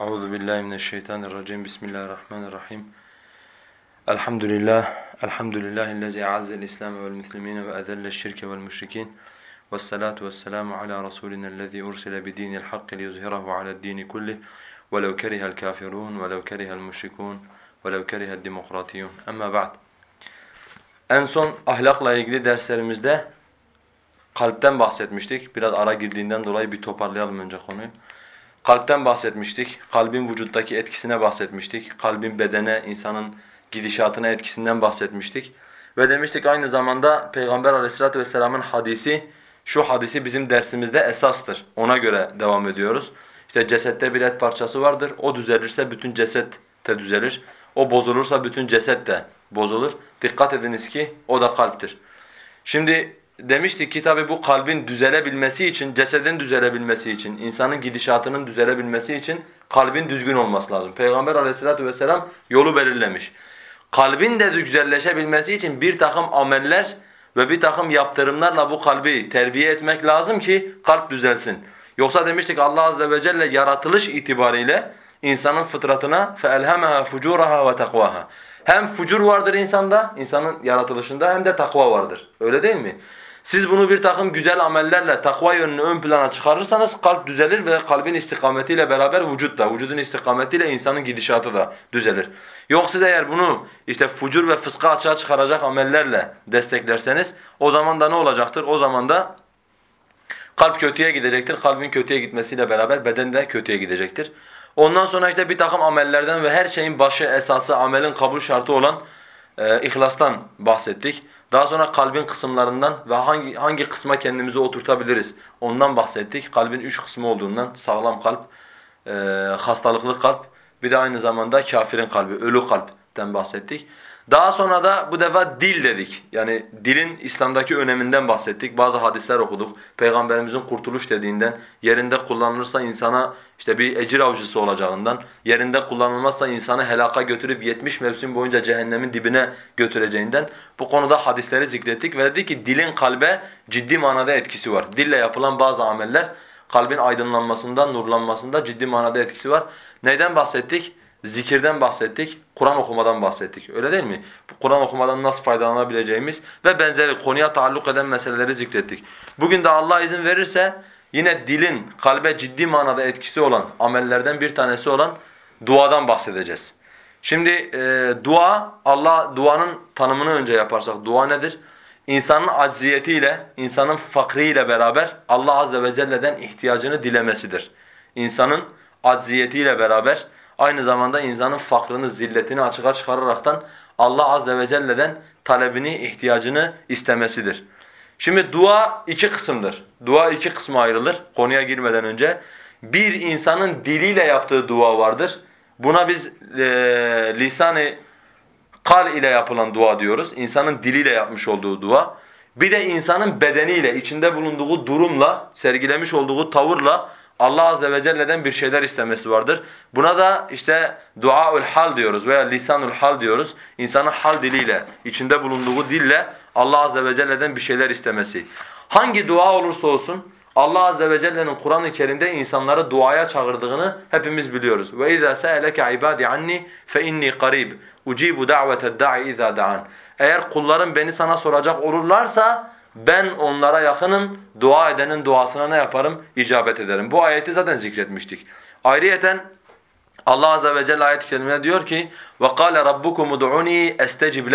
أعوذ بالله من الشيطان الرجيم بسم الله الرحمن الرحيم الحمد لله الحمد لله الذي أعز الإسلام والمسلمين وأذل الشرك والمشركين والصلاة والسلام على رسولنا الذي أرسل بدين الحق ليظهره على الدين كله ولو كره الكافرون ولو كره المشركون ولو كره الديمقراطيون أما بعد En son ahlakla ilgili derslerimizde kalpten bahsetmiştik. Biraz ara girdiğinden dolayı bir toparlayalım önce konuyu. Kalpten bahsetmiştik. Kalbin vücuttaki etkisine bahsetmiştik. Kalbin bedene, insanın gidişatına etkisinden bahsetmiştik. Ve demiştik aynı zamanda Peygamber aleyhissalatu vesselamın hadisi, şu hadisi bizim dersimizde esastır. Ona göre devam ediyoruz. İşte cesette bir et parçası vardır. O düzelirse bütün ceset de düzelir. O bozulursa bütün ceset de bozulur. Dikkat ediniz ki o da kalptir. Şimdi demiştik ki tabi bu kalbin düzelebilmesi için, cesedin düzelebilmesi için, insanın gidişatının düzelebilmesi için kalbin düzgün olması lazım. Peygamber aleyhissalatu vesselam yolu belirlemiş. Kalbin de güzelleşebilmesi için bir takım ameller ve bir takım yaptırımlarla bu kalbi terbiye etmek lazım ki kalp düzelsin. Yoksa demiştik Allah azze ve celle yaratılış itibariyle insanın fıtratına فَاَلْهَمَهَا فُجُورَهَا وَتَقْوَاهَا Hem fucur vardır insanda, insanın yaratılışında hem de takva vardır. Öyle değil mi? Siz bunu bir takım güzel amellerle takva yönünü ön plana çıkarırsanız kalp düzelir ve kalbin istikametiyle beraber vücut da, vücudun istikametiyle insanın gidişatı da düzelir. Yoksa eğer bunu işte fucur ve fıska açığa çıkaracak amellerle desteklerseniz o zaman da ne olacaktır? O zaman da kalp kötüye gidecektir. Kalbin kötüye gitmesiyle beraber beden de kötüye gidecektir. Ondan sonra işte bir takım amellerden ve her şeyin başı, esası, amelin kabul şartı olan e, ihlastan bahsettik. Daha sonra kalbin kısımlarından ve hangi hangi kısma kendimizi oturtabiliriz ondan bahsettik. Kalbin üç kısmı olduğundan sağlam kalp, e, hastalıklı kalp, bir de aynı zamanda kafirin kalbi, ölü kalpten bahsettik. Daha sonra da bu defa dil dedik. Yani dilin İslam'daki öneminden bahsettik. Bazı hadisler okuduk. Peygamberimizin kurtuluş dediğinden, yerinde kullanılırsa insana işte bir ecir avcısı olacağından, yerinde kullanılmazsa insanı helaka götürüp 70 mevsim boyunca cehennemin dibine götüreceğinden bu konuda hadisleri zikrettik ve dedik ki dilin kalbe ciddi manada etkisi var. Dille yapılan bazı ameller kalbin aydınlanmasında, nurlanmasında ciddi manada etkisi var. Neyden bahsettik? Zikirden bahsettik, Kur'an okumadan bahsettik. Öyle değil mi? Kur'an okumadan nasıl faydalanabileceğimiz ve benzeri konuya taalluk eden meseleleri zikrettik. Bugün de Allah izin verirse yine dilin kalbe ciddi manada etkisi olan amellerden bir tanesi olan duadan bahsedeceğiz. Şimdi e, dua, Allah duanın tanımını önce yaparsak dua nedir? İnsanın acziyetiyle, insanın fakriyle beraber Allah azze ve celle'den ihtiyacını dilemesidir. İnsanın acziyetiyle beraber aynı zamanda insanın fakrını, zilletini açığa çıkararaktan Allah azze ve celle'den talebini, ihtiyacını istemesidir. Şimdi dua iki kısımdır. Dua iki kısma ayrılır konuya girmeden önce. Bir insanın diliyle yaptığı dua vardır. Buna biz e, lisan-ı kal ile yapılan dua diyoruz. İnsanın diliyle yapmış olduğu dua. Bir de insanın bedeniyle, içinde bulunduğu durumla, sergilemiş olduğu tavırla Allah azze ve celle'den bir şeyler istemesi vardır. Buna da işte duaul hal diyoruz veya lisanul hal diyoruz. İnsanın hal diliyle, içinde bulunduğu dille Allah azze ve celle'den bir şeyler istemesi. Hangi dua olursa olsun Allah azze ve celle'nin Kur'an-ı Kerim'de insanları duaya çağırdığını hepimiz biliyoruz. Ve iza sa'alaka ibadi anni fe inni qarib ucibu da'vete da'i iza da'an. Eğer kullarım beni sana soracak olurlarsa ben onlara yakınım, dua edenin duasına ne yaparım? İcabet ederim. Bu ayeti zaten zikretmiştik. Ayrıyeten Allah azze ve celle ayet-i kerimede diyor ki: "Ve kâle rabbukum ud'uni estecib.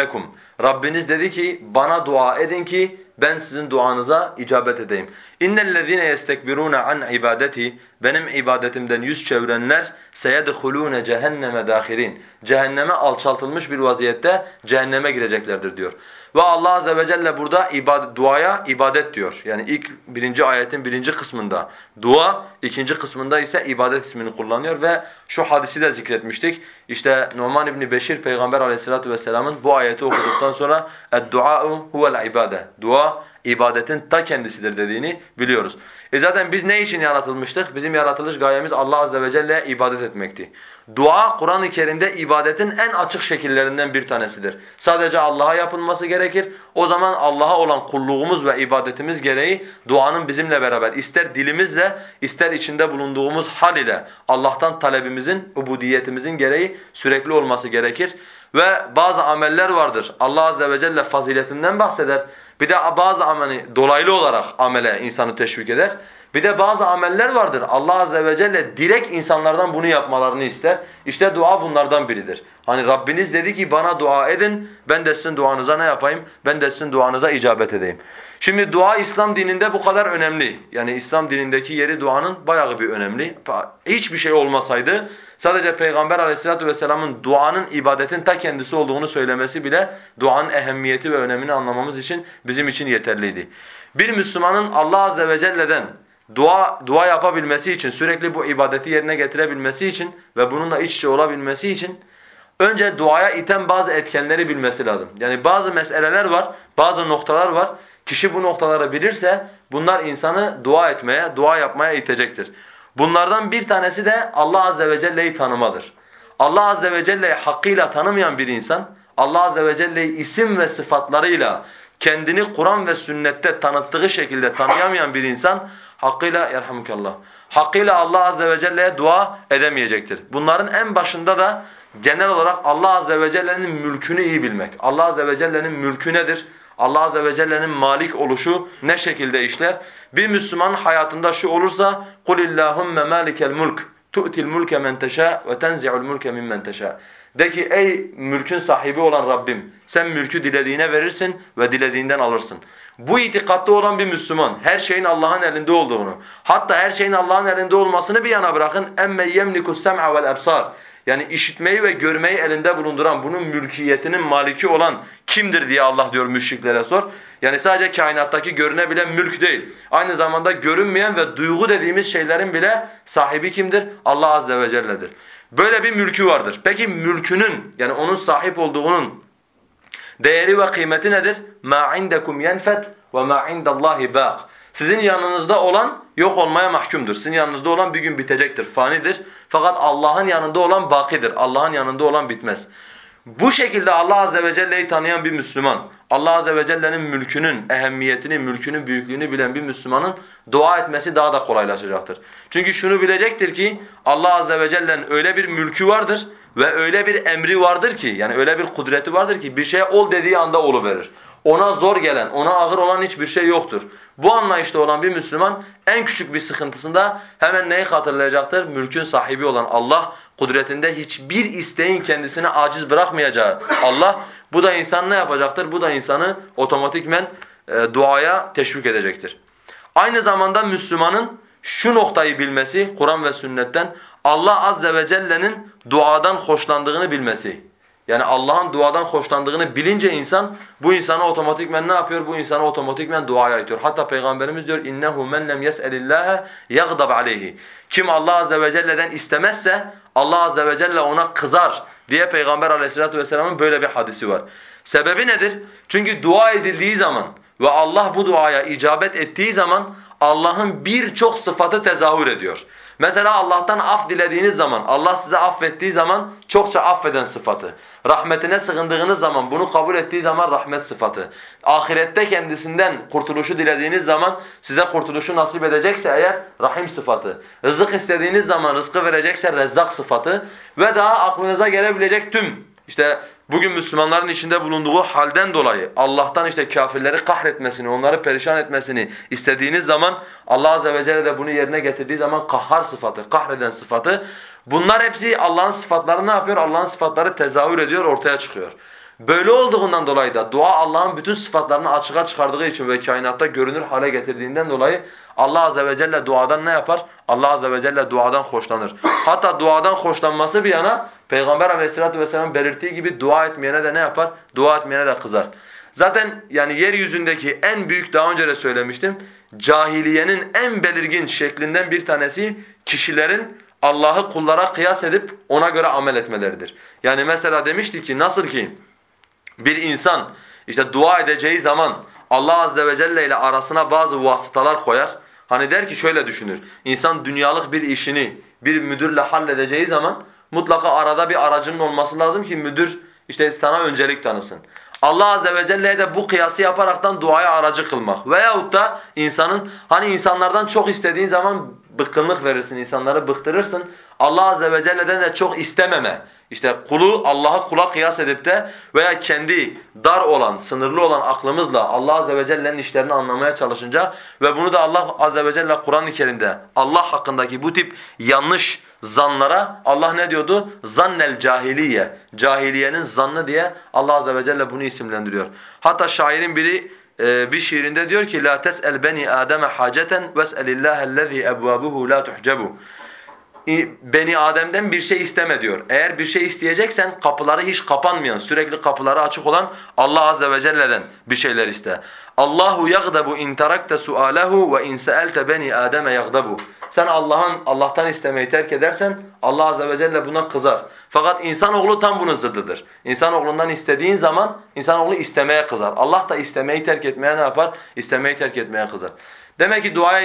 Rabbiniz dedi ki: "Bana dua edin ki ben sizin duanıza icabet edeyim. İnnellezîne yestekbirûne an ibadeti benim ibadetimden yüz çevirenler seyedhulûne cehenneme dâhirîn. Cehenneme alçaltılmış bir vaziyette cehenneme gireceklerdir diyor. Ve Allah azze ve celle burada ibadet, duaya ibadet diyor. Yani ilk birinci ayetin birinci kısmında dua, ikinci kısmında ise ibadet ismini kullanıyor ve şu hadisi de zikretmiştik. İşte Numan İbni Beşir Peygamber aleyhissalatu vesselamın bu ayeti okuduktan sonra اَدْدُعَاءُ هُوَ الْعِبَادَةِ Dua ibadetin ta kendisidir dediğini biliyoruz. E zaten biz ne için yaratılmıştık? Bizim yaratılış gayemiz Allah azze ve celle'ye ibadet etmekti. Dua Kur'an-ı Kerim'de ibadetin en açık şekillerinden bir tanesidir. Sadece Allah'a yapılması gerekir. O zaman Allah'a olan kulluğumuz ve ibadetimiz gereği duanın bizimle beraber ister dilimizle ister içinde bulunduğumuz hal ile Allah'tan talebimizin, ubudiyetimizin gereği sürekli olması gerekir. Ve bazı ameller vardır. Allah azze ve celle faziletinden bahseder. Bir de bazı ameli dolaylı olarak amele insanı teşvik eder. Bir de bazı ameller vardır. Allah azze ve celle direkt insanlardan bunu yapmalarını ister. İşte dua bunlardan biridir. Hani Rabbiniz dedi ki bana dua edin, ben de sizin duanıza ne yapayım? Ben de sizin duanıza icabet edeyim. Şimdi dua İslam dininde bu kadar önemli. Yani İslam dinindeki yeri duanın bayağı bir önemli. Hiçbir şey olmasaydı sadece Peygamber aleyhissalatu vesselamın duanın ibadetin ta kendisi olduğunu söylemesi bile duanın ehemmiyeti ve önemini anlamamız için bizim için yeterliydi. Bir Müslümanın Allah azze ve celle'den dua dua yapabilmesi için, sürekli bu ibadeti yerine getirebilmesi için ve bununla iç içe olabilmesi için önce duaya iten bazı etkenleri bilmesi lazım. Yani bazı meseleler var, bazı noktalar var. Kişi bu noktaları bilirse bunlar insanı dua etmeye, dua yapmaya itecektir. Bunlardan bir tanesi de Allah azze ve celle'yi tanımadır. Allah azze ve celle'yi hakkıyla tanımayan bir insan, Allah azze ve celle'yi isim ve sıfatlarıyla kendini Kur'an ve sünnette tanıttığı şekilde tanıyamayan bir insan hakkıyla yerhamukallah. Hakkıyla Allah azze ve celle'ye dua edemeyecektir. Bunların en başında da genel olarak Allah azze ve celle'nin mülkünü iyi bilmek. Allah azze ve celle'nin mülkü nedir? Allah azze ve celle'nin malik oluşu ne şekilde işler? Bir Müslümanın hayatında şu olursa قُلِ اللّٰهُمَّ مَالِكَ الْمُلْكِ تُؤْتِ الْمُلْكَ مَنْ تَشَاءُ وَتَنْزِعُ الْمُلْكَ مِمَّنْ تَشَاءُ De ki ey mülkün sahibi olan Rabbim sen mülkü dilediğine verirsin ve dilediğinden alırsın. Bu itikatta olan bir Müslüman her şeyin Allah'ın elinde olduğunu hatta her şeyin Allah'ın elinde olmasını bir yana bırakın emme yemlikus sem'a vel absar yani işitmeyi ve görmeyi elinde bulunduran, bunun mülkiyetinin maliki olan kimdir diye Allah diyor müşriklere sor. Yani sadece kainattaki görünebilen mülk değil. Aynı zamanda görünmeyen ve duygu dediğimiz şeylerin bile sahibi kimdir? Allah azze ve celle'dir. Böyle bir mülkü vardır. Peki mülkünün yani onun sahip olduğunun değeri ve kıymeti nedir? مَا عِنْدَكُمْ يَنْفَتْ وَمَا عِنْدَ اللّٰهِ بَاقٍ sizin yanınızda olan yok olmaya mahkumdur. Sizin yanınızda olan bir gün bitecektir, fanidir. Fakat Allah'ın yanında olan bakidir. Allah'ın yanında olan bitmez. Bu şekilde Allah azze ve celle'yi tanıyan bir Müslüman, Allah azze ve celle'nin mülkünün ehemmiyetini, mülkünün büyüklüğünü bilen bir Müslümanın dua etmesi daha da kolaylaşacaktır. Çünkü şunu bilecektir ki Allah azze ve celle'nin öyle bir mülkü vardır ve öyle bir emri vardır ki yani öyle bir kudreti vardır ki bir şey ol dediği anda verir. Ona zor gelen, ona ağır olan hiçbir şey yoktur. Bu anlayışta olan bir Müslüman en küçük bir sıkıntısında hemen neyi hatırlayacaktır? Mülkün sahibi olan Allah, kudretinde hiçbir isteğin kendisini aciz bırakmayacağı Allah. Bu da insan ne yapacaktır? Bu da insanı otomatikmen e, duaya teşvik edecektir. Aynı zamanda Müslümanın şu noktayı bilmesi Kur'an ve sünnetten Allah azze ve celle'nin duadan hoşlandığını bilmesi. Yani Allah'ın duadan hoşlandığını bilince insan bu insana otomatikmen ne yapıyor? Bu insana otomatikmen duaya itiyor. Hatta Peygamberimiz diyor innehu men lem yes'elillaha yaghdab aleyhi. Kim Allah azze ve celle'den istemezse Allah azze ve celle ona kızar diye Peygamber Aleyhissalatu vesselam'ın böyle bir hadisi var. Sebebi nedir? Çünkü dua edildiği zaman ve Allah bu duaya icabet ettiği zaman Allah'ın birçok sıfatı tezahür ediyor. Mesela Allah'tan af dilediğiniz zaman, Allah size affettiği zaman çokça affeden sıfatı. Rahmetine sığındığınız zaman, bunu kabul ettiği zaman rahmet sıfatı. Ahirette kendisinden kurtuluşu dilediğiniz zaman size kurtuluşu nasip edecekse eğer rahim sıfatı. Rızık istediğiniz zaman rızkı verecekse rezzak sıfatı. Ve daha aklınıza gelebilecek tüm işte bugün Müslümanların içinde bulunduğu halden dolayı Allah'tan işte kafirleri kahretmesini, onları perişan etmesini istediğiniz zaman Allah azze ve celle de bunu yerine getirdiği zaman kahhar sıfatı, kahreden sıfatı bunlar hepsi Allah'ın sıfatları ne yapıyor? Allah'ın sıfatları tezahür ediyor, ortaya çıkıyor. Böyle olduğundan dolayı da dua Allah'ın bütün sıfatlarını açığa çıkardığı için ve kainatta görünür hale getirdiğinden dolayı Allah azze ve celle duadan ne yapar? Allah azze ve celle duadan hoşlanır. Hatta duadan hoşlanması bir yana Peygamber aleyhissalatu vesselam belirttiği gibi dua etmeyene de ne yapar? Dua etmeyene de kızar. Zaten yani yeryüzündeki en büyük daha önce de söylemiştim. Cahiliyenin en belirgin şeklinden bir tanesi kişilerin Allah'ı kullara kıyas edip ona göre amel etmeleridir. Yani mesela demişti ki nasıl ki bir insan işte dua edeceği zaman Allah azze ve celle ile arasına bazı vasıtalar koyar. Hani der ki şöyle düşünür. İnsan dünyalık bir işini bir müdürle halledeceği zaman mutlaka arada bir aracının olması lazım ki müdür işte sana öncelik tanısın. Allah azze ve celle'ye de bu kıyası yaparaktan duaya aracı kılmak. Veyahut da insanın hani insanlardan çok istediğin zaman bıkkınlık verirsin, insanları bıktırırsın. Allah azze ve celle'den de çok istememe. İşte kulu Allah'a kula kıyas edip de veya kendi dar olan, sınırlı olan aklımızla Allah azze ve celle'nin işlerini anlamaya çalışınca ve bunu da Allah azze ve celle Kur'an-ı Kerim'de Allah hakkındaki bu tip yanlış zanlara Allah ne diyordu? Zannel cahiliye. Cahiliyenin zannı diye Allah azze ve celle bunu isimlendiriyor. Hatta şairin biri e, bir şiirinde diyor ki la tes'el beni ademe haceten ves'elillahellezî ebvabuhu la tuhcebu beni Adem'den bir şey isteme diyor. Eğer bir şey isteyeceksen kapıları hiç kapanmayan, sürekli kapıları açık olan Allah azze ve celle'den bir şeyler iste. Allahu yagdabu in tarakta sualehu ve in sa'alta beni Adem yagdabu. Sen Allah'ın Allah'tan istemeyi terk edersen Allah azze ve celle buna kızar. Fakat insanoğlu tam bunun zıddıdır. İnsanoğlundan istediğin zaman insanoğlu istemeye kızar. Allah da istemeyi terk etmeye ne yapar? İstemeyi terk etmeye kızar. Demek ki duaya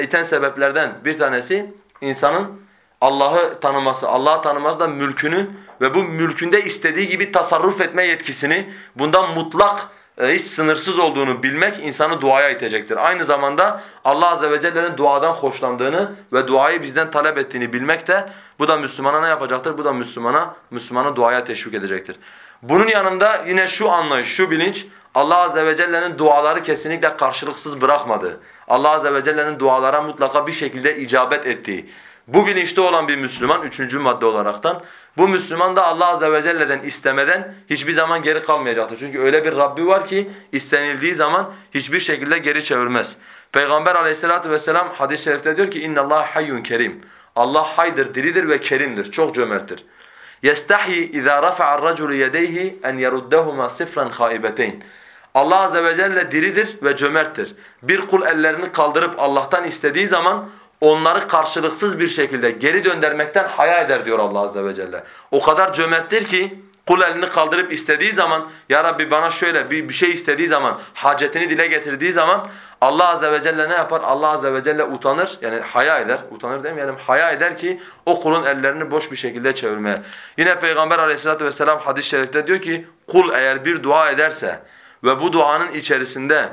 iten sebeplerden bir tanesi insanın Allah'ı tanıması, Allah'ı tanıması da mülkünü ve bu mülkünde istediği gibi tasarruf etme yetkisini bundan mutlak e, hiç sınırsız olduğunu bilmek insanı duaya itecektir. Aynı zamanda Allah azze ve celle'nin duadan hoşlandığını ve duayı bizden talep ettiğini bilmek de bu da Müslümana ne yapacaktır? Bu da Müslümana Müslümanı duaya teşvik edecektir. Bunun yanında yine şu anlayış, şu bilinç Allah azze ve celle'nin duaları kesinlikle karşılıksız bırakmadığı. Allah azze ve celle'nin dualara mutlaka bir şekilde icabet ettiği. Bu bilinçte olan bir Müslüman üçüncü madde olaraktan bu Müslüman da Allah azze ve celle'den istemeden hiçbir zaman geri kalmayacaktır. Çünkü öyle bir Rabbi var ki istenildiği zaman hiçbir şekilde geri çevirmez. Peygamber aleyhissalatu vesselam hadis-i şerifte diyor ki Allah hayyun kerim. Allah haydır, diridir ve kerimdir, çok cömerttir. Yestahi iza rafa'a ar-raculu yedeyhi en yeruddahuma sifran khaibeteyn. Allah azze ve celle diridir ve cömerttir. Bir kul ellerini kaldırıp Allah'tan istediği zaman onları karşılıksız bir şekilde geri döndürmekten haya eder diyor Allah azze ve celle. O kadar cömerttir ki kul elini kaldırıp istediği zaman ya Rabbi bana şöyle bir, bir şey istediği zaman hacetini dile getirdiği zaman Allah azze ve celle ne yapar? Allah azze ve celle utanır yani haya eder. Utanır demeyelim. Haya eder ki o kulun ellerini boş bir şekilde çevirmeye. Yine Peygamber aleyhissalatu vesselam hadis-i şerifte diyor ki kul eğer bir dua ederse ve bu duanın içerisinde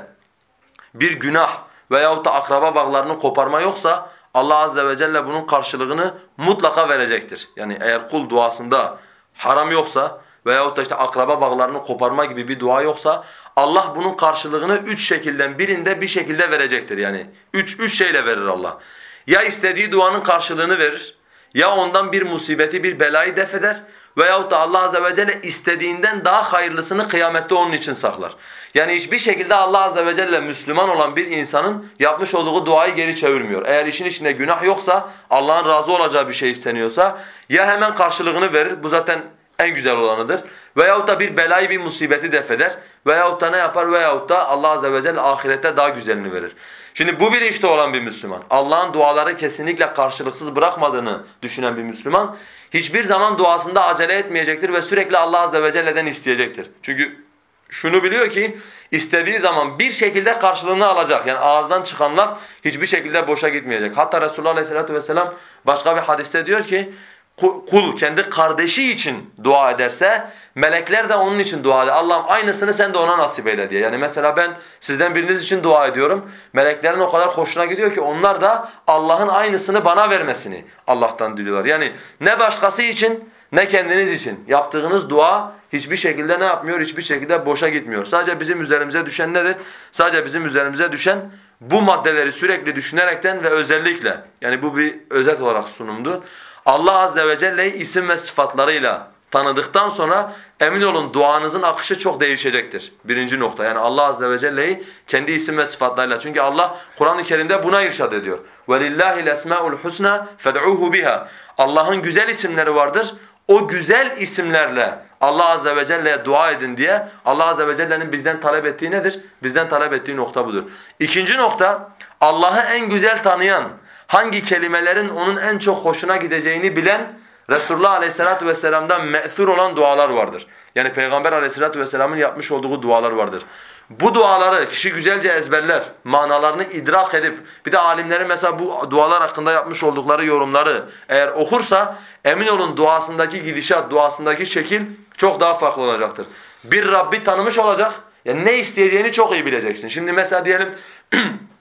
bir günah veyahut da akraba bağlarını koparma yoksa Allah azze ve celle bunun karşılığını mutlaka verecektir. Yani eğer kul duasında haram yoksa veyahut da işte akraba bağlarını koparma gibi bir dua yoksa Allah bunun karşılığını üç şekilden birinde bir şekilde verecektir. Yani üç, üç şeyle verir Allah. Ya istediği duanın karşılığını verir, ya ondan bir musibeti, bir belayı def eder veyahut da Allah azze ve celle istediğinden daha hayırlısını kıyamette onun için saklar. Yani hiçbir şekilde Allah azze ve celle Müslüman olan bir insanın yapmış olduğu duayı geri çevirmiyor. Eğer işin içinde günah yoksa, Allah'ın razı olacağı bir şey isteniyorsa ya hemen karşılığını verir. Bu zaten en güzel olanıdır. Veyahut da bir belayı, bir musibeti defeder. Veyahut da ne yapar? Veyahut da Allah azze ve celle ahirette daha güzelini verir. Şimdi bu bilinçte olan bir Müslüman, Allah'ın duaları kesinlikle karşılıksız bırakmadığını düşünen bir Müslüman, hiçbir zaman duasında acele etmeyecektir ve sürekli Allah azze ve celle'den isteyecektir. Çünkü şunu biliyor ki istediği zaman bir şekilde karşılığını alacak. Yani ağızdan çıkan laf hiçbir şekilde boşa gitmeyecek. Hatta Resulullah Aleyhisselatü Vesselam başka bir hadiste diyor ki kul kendi kardeşi için dua ederse melekler de onun için dua eder. Allah'ım aynısını sen de ona nasip eyle diye. Yani mesela ben sizden biriniz için dua ediyorum. Meleklerin o kadar hoşuna gidiyor ki onlar da Allah'ın aynısını bana vermesini Allah'tan diliyorlar. Yani ne başkası için ne kendiniz için yaptığınız dua hiçbir şekilde ne yapmıyor? Hiçbir şekilde boşa gitmiyor. Sadece bizim üzerimize düşen nedir? Sadece bizim üzerimize düşen bu maddeleri sürekli düşünerekten ve özellikle yani bu bir özet olarak sunumdu. Allah azze ve celle'yi isim ve sıfatlarıyla tanıdıktan sonra emin olun duanızın akışı çok değişecektir. Birinci nokta yani Allah azze ve celle'yi kendi isim ve sıfatlarıyla. Çünkü Allah Kur'an-ı Kerim'de buna irşad ediyor. وَلِلَّهِ الْاَسْمَاءُ الْحُسْنَى فَدْعُوهُ biha. Allah'ın güzel isimleri vardır. O güzel isimlerle Allah azze ve celle'ye dua edin diye Allah azze ve celle'nin bizden talep ettiği nedir? Bizden talep ettiği nokta budur. İkinci nokta Allah'ı en güzel tanıyan, hangi kelimelerin onun en çok hoşuna gideceğini bilen Resulullah Aleyhisselatü Vesselam'dan me'thur olan dualar vardır. Yani Peygamber Aleyhisselatü Vesselam'ın yapmış olduğu dualar vardır. bu duaları kişi güzelce ezberler, manalarını idrak edip bir de alimlerin mesela bu dualar hakkında yapmış oldukları yorumları eğer okursa emin olun duasındaki gidişat, duasındaki şekil çok daha farklı olacaktır. Bir Rabbi tanımış olacak, yani ne isteyeceğini çok iyi bileceksin. Şimdi mesela diyelim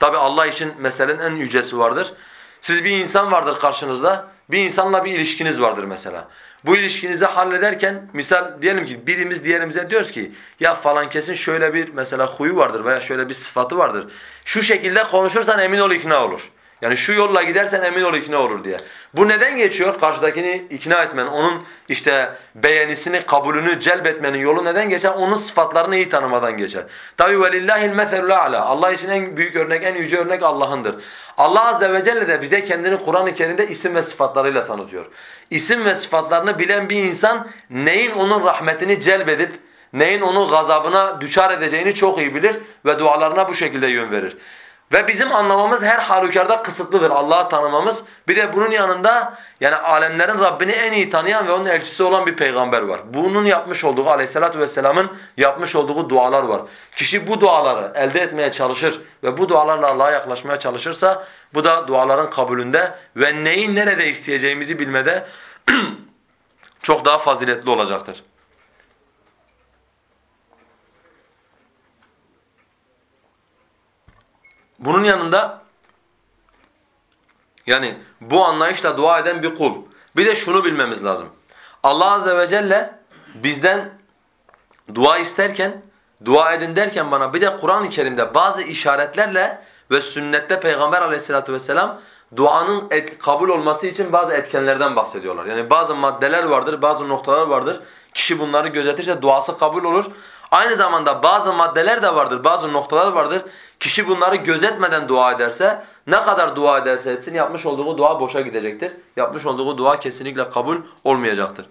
tabi Allah için meselenin en yücesi vardır. Siz bir insan vardır karşınızda, bir insanla bir ilişkiniz vardır mesela. Bu ilişkinizi hallederken misal diyelim ki birimiz diğerimize diyoruz ki ya falan kesin şöyle bir mesela huyu vardır veya şöyle bir sıfatı vardır. Şu şekilde konuşursan emin ol ikna olur. Yani şu yolla gidersen emin ol ikna olur diye. Bu neden geçiyor? Karşıdakini ikna etmenin, onun işte beğenisini, kabulünü celbetmenin yolu neden geçer? Onun sıfatlarını iyi tanımadan geçer. Tabi velillahil meselul a'la. Allah için en büyük örnek, en yüce örnek Allah'ındır. Allah azze ve celle de bize kendini Kur'an-ı Kerim'de isim ve sıfatlarıyla tanıtıyor. İsim ve sıfatlarını bilen bir insan neyin onun rahmetini celbedip neyin onun gazabına düçar edeceğini çok iyi bilir ve dualarına bu şekilde yön verir. Ve bizim anlamamız her halükarda kısıtlıdır Allah'ı tanımamız. Bir de bunun yanında yani alemlerin Rabbini en iyi tanıyan ve onun elçisi olan bir peygamber var. Bunun yapmış olduğu aleyhissalatu vesselamın yapmış olduğu dualar var. Kişi bu duaları elde etmeye çalışır ve bu dualarla Allah'a yaklaşmaya çalışırsa bu da duaların kabulünde ve neyi nerede isteyeceğimizi bilmede çok daha faziletli olacaktır. Bunun yanında yani bu anlayışla dua eden bir kul. Bir de şunu bilmemiz lazım. Allah azze ve celle bizden dua isterken, dua edin derken bana bir de Kur'an-ı Kerim'de bazı işaretlerle ve sünnette Peygamber aleyhissalatu vesselam duanın et, kabul olması için bazı etkenlerden bahsediyorlar. Yani bazı maddeler vardır, bazı noktalar vardır. Kişi bunları gözetirse duası kabul olur. Aynı zamanda bazı maddeler de vardır, bazı noktalar vardır. Kişi bunları gözetmeden dua ederse, ne kadar dua ederse etsin yapmış olduğu dua boşa gidecektir. Yapmış olduğu dua kesinlikle kabul olmayacaktır.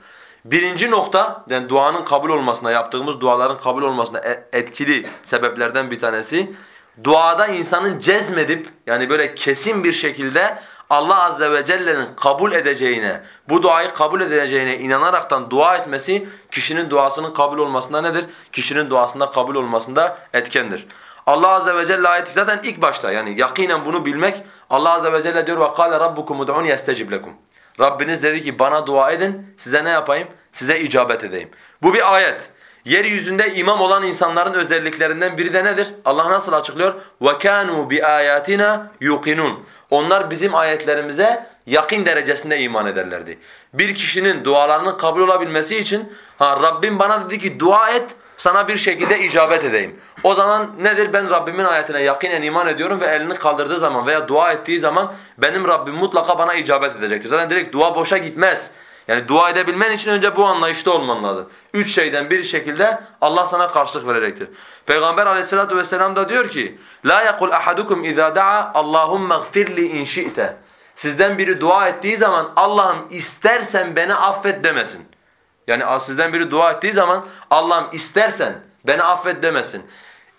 Birinci nokta, yani duanın kabul olmasına, yaptığımız duaların kabul olmasına e, etkili sebeplerden bir tanesi, duada insanın cezmedip, yani böyle kesin bir şekilde Allah azze ve celle'nin kabul edeceğine, bu duayı kabul edeceğine inanaraktan dua etmesi kişinin duasının kabul olmasında nedir? Kişinin duasında kabul olmasında etkendir. Allah azze ve celle ayeti zaten ilk başta yani yakinen bunu bilmek Allah azze ve celle diyor ve kâle rabbukum ud'un yestecib lekum. Rabbiniz dedi ki bana dua edin size ne yapayım? Size icabet edeyim. Bu bir ayet. Yeryüzünde imam olan insanların özelliklerinden biri de nedir? Allah nasıl açıklıyor? وَكَانُوا بِآيَاتِنَا يُقِنُونَ Onlar bizim ayetlerimize yakın derecesinde iman ederlerdi. Bir kişinin dualarının kabul olabilmesi için ha Rabbim bana dedi ki dua et sana bir şekilde icabet edeyim. O zaman nedir? Ben Rabbimin ayetine yakinen iman ediyorum ve elini kaldırdığı zaman veya dua ettiği zaman benim Rabbim mutlaka bana icabet edecektir. Zaten direkt dua boşa gitmez. Yani dua edebilmen için önce bu anlayışta olman lazım. Üç şeyden bir şekilde Allah sana karşılık verecektir. Peygamber aleyhissalatu vesselam da diyor ki La yekul ahadukum iza da'a Allahumme gfirli in şi'te. Sizden biri dua ettiği zaman Allah'ım istersen beni affet demesin. Yani sizden biri dua ettiği zaman Allah'ım istersen beni affet demesin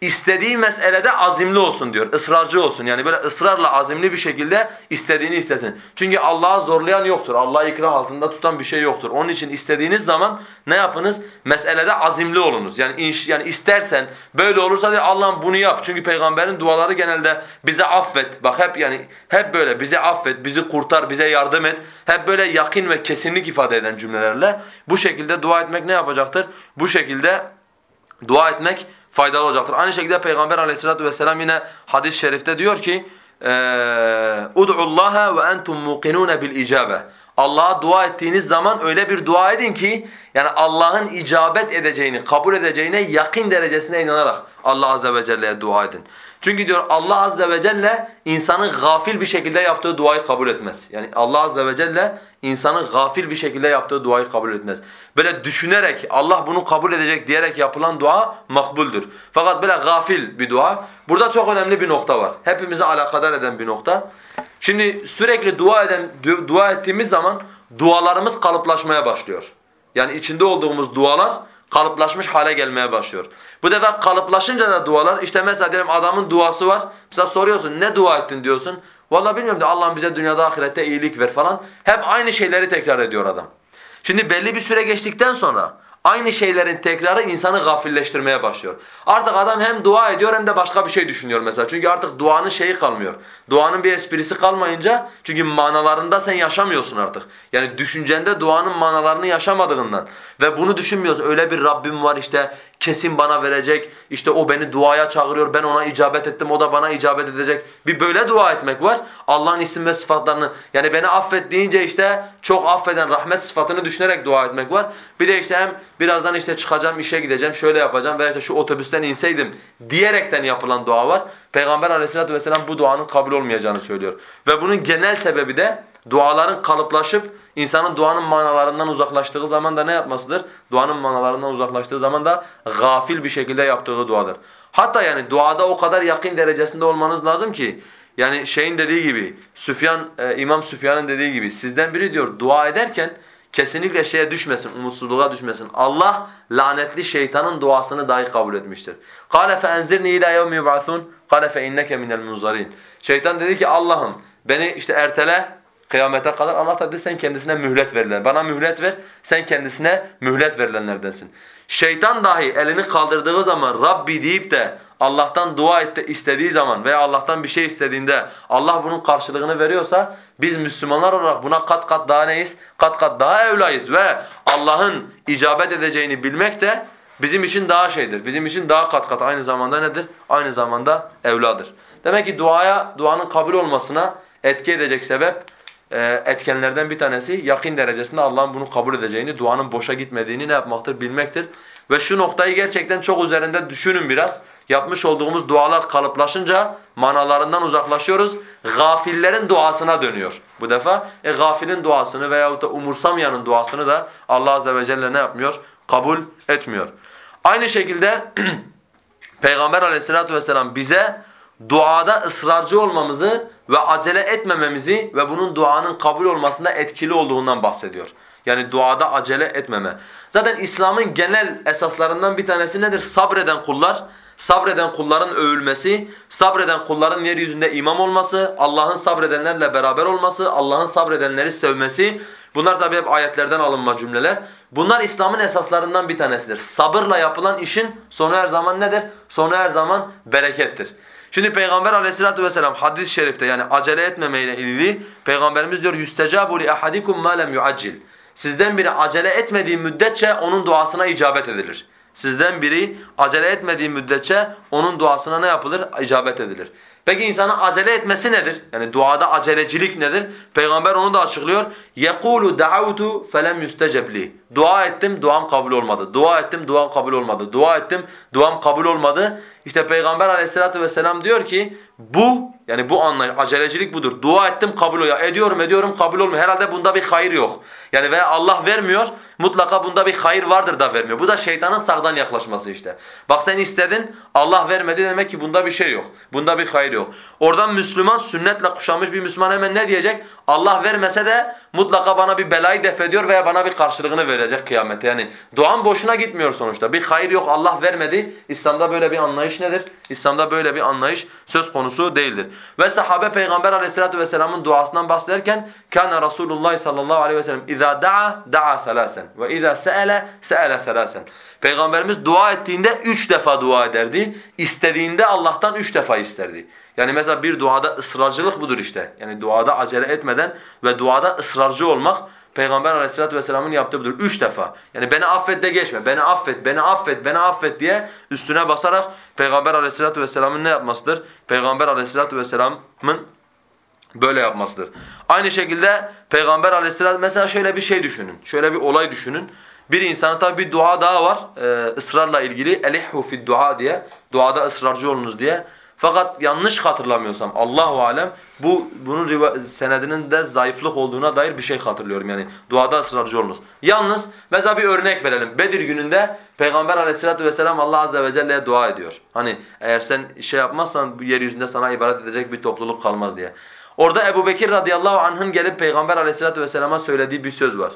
istediği meselede azimli olsun diyor. Israrcı olsun. Yani böyle ısrarla azimli bir şekilde istediğini istesin. Çünkü Allah'a zorlayan yoktur. Allah'ı ikrah altında tutan bir şey yoktur. Onun için istediğiniz zaman ne yapınız? Meselede azimli olunuz. Yani inş, yani istersen böyle olursa diye Allah'ım bunu yap. Çünkü peygamberin duaları genelde bize affet. Bak hep yani hep böyle bizi affet, bizi kurtar, bize yardım et. Hep böyle yakın ve kesinlik ifade eden cümlelerle bu şekilde dua etmek ne yapacaktır? Bu şekilde dua etmek faydalı olacaktır. Aynı şekilde Peygamber aleyhissalatu vesselam yine hadis-i şerifte diyor ki اُدْعُ اللّٰهَ وَاَنْتُمْ مُقِنُونَ بِالْاِجَابَةِ Allah'a dua ettiğiniz zaman öyle bir dua edin ki yani Allah'ın icabet edeceğini, kabul edeceğine yakın derecesine inanarak Allah azze ve celle'ye dua edin. Çünkü diyor Allah azze ve celle insanın gafil bir şekilde yaptığı duayı kabul etmez. Yani Allah azze ve celle insanın gafil bir şekilde yaptığı duayı kabul etmez. Böyle düşünerek Allah bunu kabul edecek diyerek yapılan dua makbuldür. Fakat böyle gafil bir dua. Burada çok önemli bir nokta var. Hepimizi alakadar eden bir nokta. Şimdi sürekli dua eden dua ettiğimiz zaman dualarımız kalıplaşmaya başlıyor. Yani içinde olduğumuz dualar kalıplaşmış hale gelmeye başlıyor. Bu defa kalıplaşınca da dualar işte mesela diyelim adamın duası var. Mesela soruyorsun ne dua ettin diyorsun. Vallahi bilmiyorum de Allah'ım bize dünyada ahirette iyilik ver falan. Hep aynı şeyleri tekrar ediyor adam. Şimdi belli bir süre geçtikten sonra aynı şeylerin tekrarı insanı gafilleştirmeye başlıyor. Artık adam hem dua ediyor hem de başka bir şey düşünüyor mesela. Çünkü artık duanın şeyi kalmıyor. Duanın bir esprisi kalmayınca çünkü manalarında sen yaşamıyorsun artık. Yani düşüncende duanın manalarını yaşamadığından ve bunu düşünmüyorsun. Öyle bir Rabbim var işte kesin bana verecek. İşte o beni duaya çağırıyor. Ben ona icabet ettim. O da bana icabet edecek. Bir böyle dua etmek var. Allah'ın isim ve sıfatlarını yani beni affet deyince işte çok affeden rahmet sıfatını düşünerek dua etmek var. Bir de işte hem birazdan işte çıkacağım işe gideceğim şöyle yapacağım veya işte şu otobüsten inseydim diyerekten yapılan dua var. Peygamber aleyhissalatu vesselam bu duanın kabul olmayacağını söylüyor. Ve bunun genel sebebi de duaların kalıplaşıp insanın duanın manalarından uzaklaştığı zaman da ne yapmasıdır? Duanın manalarından uzaklaştığı zaman da gafil bir şekilde yaptığı duadır. Hatta yani duada o kadar yakın derecesinde olmanız lazım ki yani şeyin dediği gibi Süfyan e, İmam Süfyan'ın dediği gibi sizden biri diyor dua ederken kesinlikle şeye düşmesin, umutsuzluğa düşmesin. Allah lanetli şeytanın duasını dahi kabul etmiştir. قَالَ فَاَنْزِرْنِي اِلٰى يَوْمِ يُبْعَثُونَ قَالَ فَاِنَّكَ مِنَ الْمُنْزَرِينَ Şeytan dedi ki Allah'ım beni işte ertele kıyamete kadar Allah dedi sen kendisine mühlet verilen. Bana mühlet ver sen kendisine mühlet verilenlerdensin. Şeytan dahi elini kaldırdığı zaman Rabbi deyip de Allah'tan dua etti, istediği zaman veya Allah'tan bir şey istediğinde Allah bunun karşılığını veriyorsa biz Müslümanlar olarak buna kat kat daha neyiz? Kat kat daha evlayız ve Allah'ın icabet edeceğini bilmek de bizim için daha şeydir. Bizim için daha kat kat aynı zamanda nedir? Aynı zamanda evladır. Demek ki duaya, duanın kabul olmasına etki edecek sebep e, etkenlerden bir tanesi yakın derecesinde Allah'ın bunu kabul edeceğini, duanın boşa gitmediğini ne yapmaktır? Bilmektir. Ve şu noktayı gerçekten çok üzerinde düşünün biraz. Yapmış olduğumuz dualar kalıplaşınca manalarından uzaklaşıyoruz. Gafillerin duasına dönüyor bu defa. E gafilin duasını veyahut da umursamayanın duasını da Allah azze ve celle ne yapmıyor? Kabul etmiyor. Aynı şekilde Peygamber aleyhissalatu vesselam bize duada ısrarcı olmamızı ve acele etmememizi ve bunun duanın kabul olmasında etkili olduğundan bahsediyor. Yani duada acele etmeme. Zaten İslam'ın genel esaslarından bir tanesi nedir? Sabreden kullar, sabreden kulların övülmesi, sabreden kulların yeryüzünde imam olması, Allah'ın sabredenlerle beraber olması, Allah'ın sabredenleri sevmesi. Bunlar tabi hep ayetlerden alınma cümleler. Bunlar İslam'ın esaslarından bir tanesidir. Sabırla yapılan işin sonu her zaman nedir? Sonu her zaman berekettir. Şimdi Peygamber Aleyhissalatu vesselam hadis-i şerifte yani acele etmemeyle ilgili Peygamberimiz diyor "Yüstecabu li ahadikum ma lem. Sizden biri acele etmediği müddetçe onun duasına icabet edilir. Sizden biri acele etmediği müddetçe onun duasına ne yapılır? İcabet edilir. Peki insanın acele etmesi nedir? Yani duada acelecilik nedir? Peygamber onu da açıklıyor. يَقُولُ دَعَوْتُ فَلَمْ يُسْتَجَبْ لِي Dua ettim, duam kabul olmadı. Dua ettim, duam kabul olmadı. Dua ettim, duam kabul olmadı. İşte Peygamber aleyhissalatu vesselam diyor ki bu yani bu anlayış, acelecilik budur. Dua ettim kabul oluyor. Ediyorum ediyorum kabul olmuyor. Herhalde bunda bir hayır yok. Yani veya Allah vermiyor mutlaka bunda bir hayır vardır da vermiyor. Bu da şeytanın sağdan yaklaşması işte. Bak sen istedin Allah vermedi demek ki bunda bir şey yok. Bunda bir hayır yok. Oradan Müslüman sünnetle kuşanmış bir Müslüman hemen ne diyecek? Allah vermese de mutlaka bana bir belayı def ediyor veya bana bir karşılığını verecek kıyamete. Yani duan boşuna gitmiyor sonuçta. Bir hayır yok Allah vermedi. İslam'da böyle bir anlayış nedir? İslam'da böyle bir anlayış söz konusu değildir. Ve sahabe Peygamber aleyhissalatu vesselamın duasından bahsederken kana Rasulullah sallallahu aleyhi ve sellem اِذَا da'a da'a salasen ve اِذَا se'ele se'ele salasen. Peygamberimiz dua ettiğinde üç defa dua ederdi. İstediğinde Allah'tan üç defa isterdi. Yani mesela bir duada ısrarcılık budur işte. Yani duada acele etmeden ve duada ısrarcı olmak Peygamber aleyhissalatu vesselamın yaptığı budur. Üç defa. Yani beni affet de geçme. Beni affet, beni affet, beni affet diye üstüne basarak Peygamber aleyhissalatu vesselamın ne yapmasıdır? Peygamber aleyhissalatu vesselamın böyle yapmasıdır. Aynı şekilde Peygamber aleyhissalatu mesela şöyle bir şey düşünün. Şöyle bir olay düşünün. Bir insanın tabi bir dua daha var. Ee, ısrarla ilgili. Elihhu fid dua diye. Duada ısrarcı olunuz diye. Fakat yanlış hatırlamıyorsam Allahu alem bu bunun senedinin de zayıflık olduğuna dair bir şey hatırlıyorum yani duada ısrarcı olunuz. Yalnız mesela bir örnek verelim. Bedir gününde Peygamber Aleyhisselatü vesselam Allah azze ve celle'ye dua ediyor. Hani eğer sen şey yapmazsan bu yeryüzünde sana ibadet edecek bir topluluk kalmaz diye. Orada Ebu Bekir radıyallahu anh'ın gelip Peygamber Aleyhisselatü vesselama söylediği bir söz var.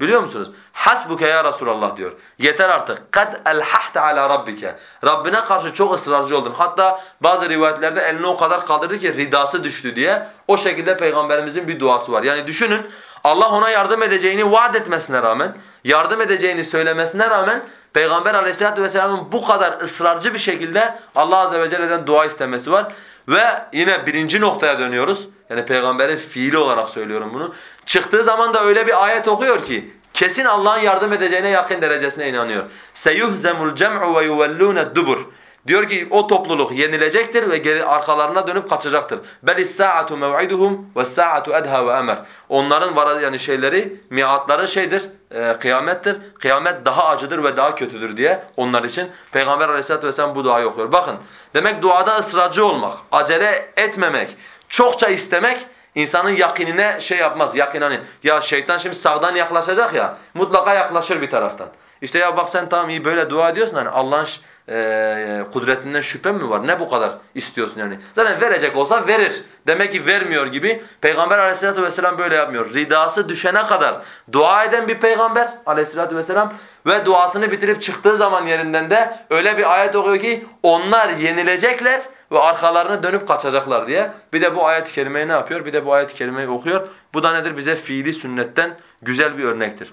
Biliyor musunuz? Hasbuke ya Resulallah diyor. Yeter artık. Kad elhahte ala rabbike. Rabbine karşı çok ısrarcı oldun. Hatta bazı rivayetlerde elini o kadar kaldırdı ki ridası düştü diye. O şekilde peygamberimizin bir duası var. Yani düşünün Allah ona yardım edeceğini vaat etmesine rağmen, yardım edeceğini söylemesine rağmen Peygamber aleyhissalatu vesselamın bu kadar ısrarcı bir şekilde Allah azze ve celle'den dua istemesi var. Ve yine birinci noktaya dönüyoruz. Yani peygamberin fiili olarak söylüyorum bunu. Çıktığı zaman da öyle bir ayet okuyor ki kesin Allah'ın yardım edeceğine yakın derecesine inanıyor. Seyuhzemul cem'u ve yuvellûne dubur. Diyor ki o topluluk yenilecektir ve geri arkalarına dönüp kaçacaktır. Belis saatu mev'iduhum ve saatu edha ve emer. Onların var yani şeyleri, miatları şeydir, e, kıyamettir. Kıyamet daha acıdır ve daha kötüdür diye onlar için Peygamber Aleyhisselatü vesselam bu duayı okuyor. Bakın demek duada ısrarcı olmak, acele etmemek, çokça istemek insanın yakinine şey yapmaz. Yakin hani ya şeytan şimdi sağdan yaklaşacak ya mutlaka yaklaşır bir taraftan. İşte ya bak sen tamam iyi böyle dua ediyorsun hani Allah'ın e, kudretinden şüphen mi var? Ne bu kadar istiyorsun yani? Zaten verecek olsa verir. Demek ki vermiyor gibi. Peygamber aleyhissalatu vesselam böyle yapmıyor. Ridası düşene kadar dua eden bir peygamber aleyhissalatu vesselam ve duasını bitirip çıktığı zaman yerinden de öyle bir ayet okuyor ki onlar yenilecekler ve arkalarına dönüp kaçacaklar diye. Bir de bu ayet-i kerimeyi ne yapıyor? Bir de bu ayet-i kerimeyi okuyor. Bu da nedir? Bize fiili sünnetten güzel bir örnektir.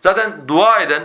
Zaten dua eden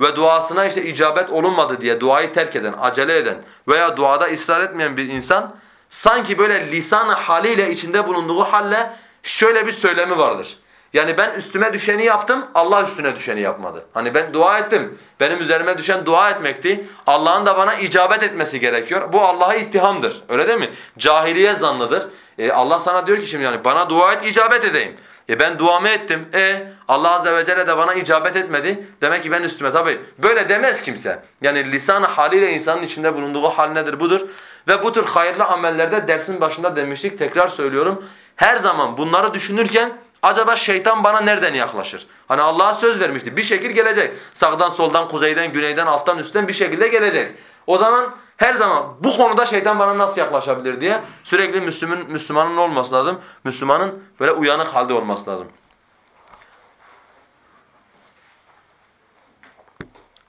ve duasına işte icabet olunmadı diye duayı terk eden, acele eden veya duada ısrar etmeyen bir insan sanki böyle lisan haliyle içinde bulunduğu halle şöyle bir söylemi vardır. Yani ben üstüme düşeni yaptım, Allah üstüne düşeni yapmadı. Hani ben dua ettim, benim üzerime düşen dua etmekti. Allah'ın da bana icabet etmesi gerekiyor. Bu Allah'a ittihamdır. Öyle değil mi? Cahiliye zannıdır. E Allah sana diyor ki şimdi yani bana dua et, icabet edeyim. E ben duamı ettim. E Allah azze ve celle de bana icabet etmedi. Demek ki ben üstüme tabi böyle demez kimse. Yani lisan haliyle insanın içinde bulunduğu hal nedir budur. Ve bu tür hayırlı amellerde dersin başında demiştik tekrar söylüyorum. Her zaman bunları düşünürken acaba şeytan bana nereden yaklaşır? Hani Allah'a söz vermişti. Bir şekil gelecek. Sağdan, soldan, kuzeyden, güneyden, alttan, üstten bir şekilde gelecek. O zaman her zaman bu konuda şeytan bana nasıl yaklaşabilir diye sürekli Müslümanın, Müslümanın olması lazım. Müslümanın böyle uyanık halde olması lazım.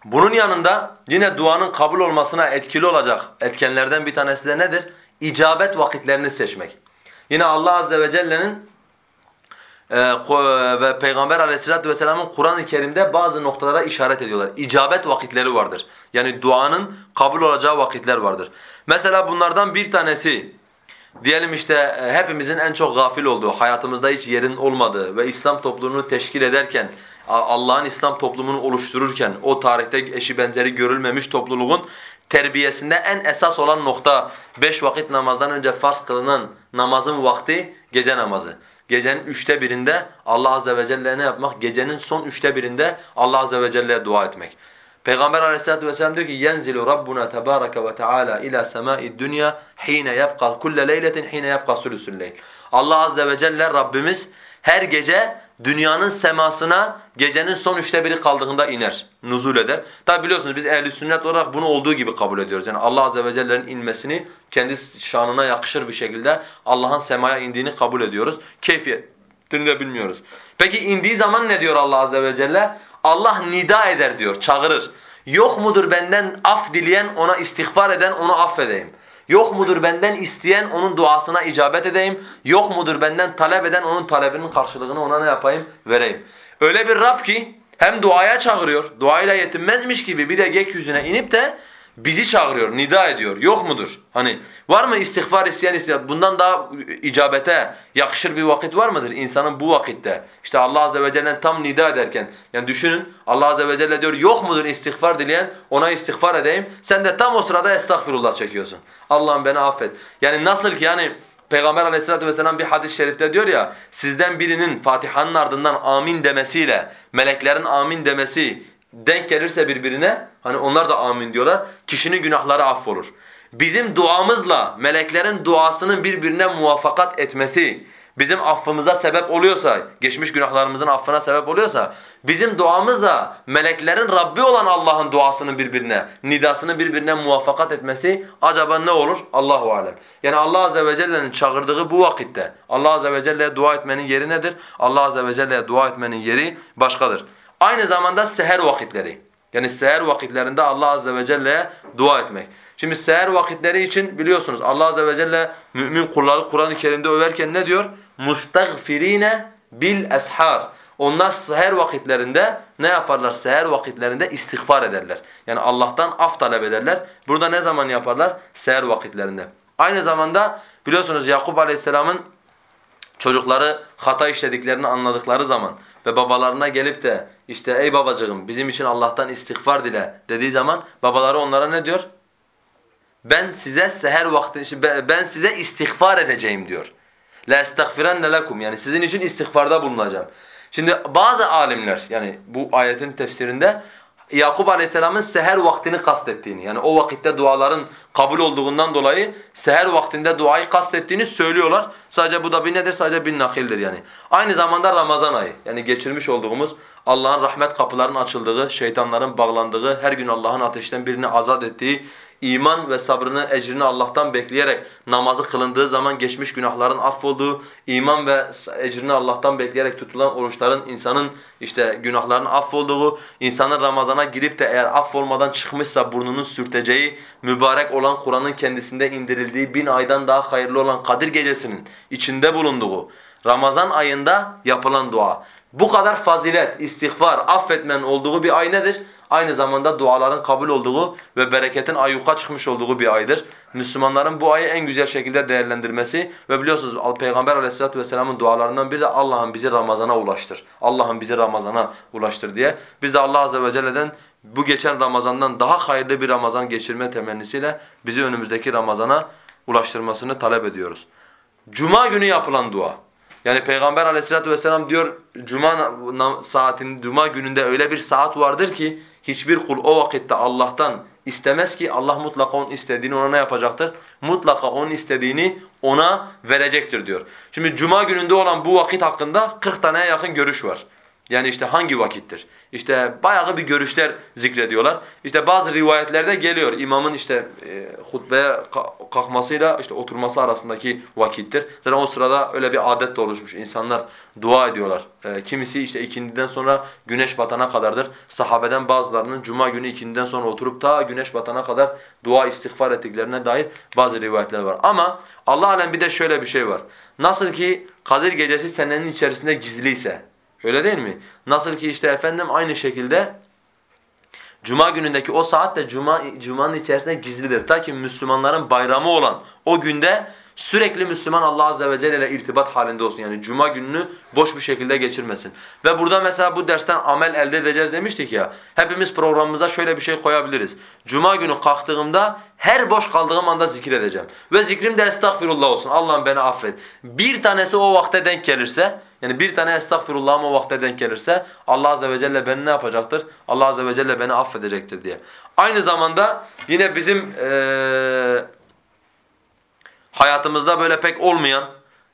Bunun yanında yine duanın kabul olmasına etkili olacak etkenlerden bir tanesi de nedir? İcabet vakitlerini seçmek. Yine Allah azze ve celle'nin ve Peygamber aleyhissalatü vesselamın Kur'an-ı Kerim'de bazı noktalara işaret ediyorlar. İcabet vakitleri vardır. Yani duanın kabul olacağı vakitler vardır. Mesela bunlardan bir tanesi diyelim işte e, hepimizin en çok gafil olduğu, hayatımızda hiç yerin olmadığı ve İslam toplumunu teşkil ederken, Allah'ın İslam toplumunu oluştururken o tarihte eşi benzeri görülmemiş topluluğun terbiyesinde en esas olan nokta beş vakit namazdan önce farz kılınan namazın vakti gece namazı. Gecenin üçte birinde Allah azze ve celle'ye ne yapmak? Gecenin son üçte birinde Allah azze ve celle'ye dua etmek. Peygamber aleyhissalatu vesselam diyor ki yenzilu rabbuna tebareke ve teala ila semai dunya hine yabqa kulle leyletin hine yabqa sulusul. Allah azze ve celle Rabbimiz her gece dünyanın semasına gecenin son üçte biri kaldığında iner, nuzul eder. Tabi biliyorsunuz biz ehl sünnet olarak bunu olduğu gibi kabul ediyoruz. Yani Allah azze ve celle'nin inmesini kendi şanına yakışır bir şekilde Allah'ın semaya indiğini kabul ediyoruz. Keyfiyetini de bilmiyoruz. Peki indiği zaman ne diyor Allah azze ve celle? Allah nida eder diyor, çağırır. Yok mudur benden af dileyen, ona istiğfar eden, onu affedeyim. Yok mudur benden isteyen onun duasına icabet edeyim. Yok mudur benden talep eden onun talebinin karşılığını ona ne yapayım? Vereyim. Öyle bir Rab ki hem duaya çağırıyor, duayla yetinmezmiş gibi bir de gökyüzüne inip de bizi çağırıyor, nida ediyor. Yok mudur? Hani var mı istiğfar isteyen isteyen? Bundan daha icabete yakışır bir vakit var mıdır insanın bu vakitte? İşte Allah azze ve celle'nin tam nida ederken. Yani düşünün Allah azze ve celle diyor yok mudur istiğfar dileyen? Ona istiğfar edeyim. Sen de tam o sırada estağfirullah çekiyorsun. Allah'ım beni affet. Yani nasıl ki yani Peygamber aleyhissalatu vesselam bir hadis-i şerifte diyor ya sizden birinin Fatiha'nın ardından amin demesiyle meleklerin amin demesi denk gelirse birbirine hani onlar da amin diyorlar. Kişinin günahları affolur. Bizim duamızla meleklerin duasının birbirine muvaffakat etmesi bizim affımıza sebep oluyorsa, geçmiş günahlarımızın affına sebep oluyorsa, bizim duamız da meleklerin Rabbi olan Allah'ın duasının birbirine, nidasının birbirine muvaffakat etmesi acaba ne olur? Allahu alem. Yani Allah azze ve celle'nin çağırdığı bu vakitte Allah azze ve celle'ye dua etmenin yeri nedir? Allah azze ve celle'ye dua etmenin yeri başkadır. Aynı zamanda seher vakitleri. Yani seher vakitlerinde Allah azze ve celle'ye dua etmek. Şimdi seher vakitleri için biliyorsunuz Allah azze ve celle mümin kulları Kur'an-ı Kerim'de överken ne diyor? Mustagfirine bil eshar. Onlar seher vakitlerinde ne yaparlar? Seher vakitlerinde istiğfar ederler. Yani Allah'tan af talep ederler. Burada ne zaman yaparlar? Seher vakitlerinde. Aynı zamanda biliyorsunuz Yakup Aleyhisselam'ın çocukları hata işlediklerini anladıkları zaman ve babalarına gelip de işte ey babacığım bizim için Allah'tan istiğfar dile dediği zaman babaları onlara ne diyor? Ben size seher vakti ben size istiğfar edeceğim diyor. La estagfirenne lekum yani sizin için istiğfarda bulunacağım. Şimdi bazı alimler yani bu ayetin tefsirinde Yakup Aleyhisselam'ın seher vaktini kastettiğini yani o vakitte duaların kabul olduğundan dolayı seher vaktinde duayı kastettiğini söylüyorlar. Sadece bu da bir nedir? Sadece bir nakildir yani. Aynı zamanda Ramazan ayı yani geçirmiş olduğumuz Allah'ın rahmet kapılarının açıldığı, şeytanların bağlandığı, her gün Allah'ın ateşten birini azat ettiği, iman ve sabrını, ecrini Allah'tan bekleyerek namazı kılındığı zaman geçmiş günahların affolduğu, iman ve ecrini Allah'tan bekleyerek tutulan oruçların insanın işte günahlarının affolduğu, insanın Ramazan'a girip de eğer affolmadan çıkmışsa burnunun sürteceği, mübarek olan Kur'an'ın kendisinde indirildiği bin aydan daha hayırlı olan Kadir Gecesi'nin içinde bulunduğu Ramazan ayında yapılan dua. Bu kadar fazilet, istiğfar, affetmenin olduğu bir ay nedir? Aynı zamanda duaların kabul olduğu ve bereketin ayyuka çıkmış olduğu bir aydır. Müslümanların bu ayı en güzel şekilde değerlendirmesi ve biliyorsunuz Peygamber aleyhissalatu vesselamın dualarından biri de Allah'ım bizi Ramazan'a ulaştır. Allah'ım bizi Ramazan'a ulaştır diye. Biz de Allah azze ve celle'den bu geçen Ramazan'dan daha hayırlı bir Ramazan geçirme temennisiyle bizi önümüzdeki Ramazan'a ulaştırmasını talep ediyoruz. Cuma günü yapılan dua. Yani Peygamber aleyhissalatu vesselam diyor cuma saatinde, cuma gününde öyle bir saat vardır ki hiçbir kul o vakitte Allah'tan istemez ki Allah mutlaka onun istediğini ona ne yapacaktır? Mutlaka onun istediğini ona verecektir diyor. Şimdi cuma gününde olan bu vakit hakkında 40 taneye yakın görüş var. Yani işte hangi vakittir? İşte bayağı bir görüşler zikrediyorlar. İşte bazı rivayetlerde geliyor imamın işte e, hutbeye kalkmasıyla işte oturması arasındaki vakittir. Zaten o sırada öyle bir adet de oluşmuş. İnsanlar dua ediyorlar. E, kimisi işte ikindiden sonra güneş batana kadardır. Sahabeden bazılarının cuma günü ikindiden sonra oturup ta güneş batana kadar dua istiğfar ettiklerine dair bazı rivayetler var. Ama Allah alem bir de şöyle bir şey var. Nasıl ki Kadir gecesi senenin içerisinde gizliyse Öyle değil mi? Nasıl ki işte efendim aynı şekilde Cuma günündeki o saat de Cuma, Cuma'nın içerisinde gizlidir. Ta ki Müslümanların bayramı olan o günde sürekli Müslüman Allah Azze ve Celle ile irtibat halinde olsun. Yani Cuma gününü boş bir şekilde geçirmesin. Ve burada mesela bu dersten amel elde edeceğiz demiştik ya. Hepimiz programımıza şöyle bir şey koyabiliriz. Cuma günü kalktığımda her boş kaldığım anda zikir edeceğim. Ve zikrim de estağfirullah olsun. Allah'ım beni affet. Bir tanesi o vakte denk gelirse, yani bir tane estağfirullah'ım o vakte denk gelirse Allah Azze ve Celle beni ne yapacaktır? Allah Azze ve Celle beni affedecektir diye. Aynı zamanda yine bizim ee, hayatımızda böyle pek olmayan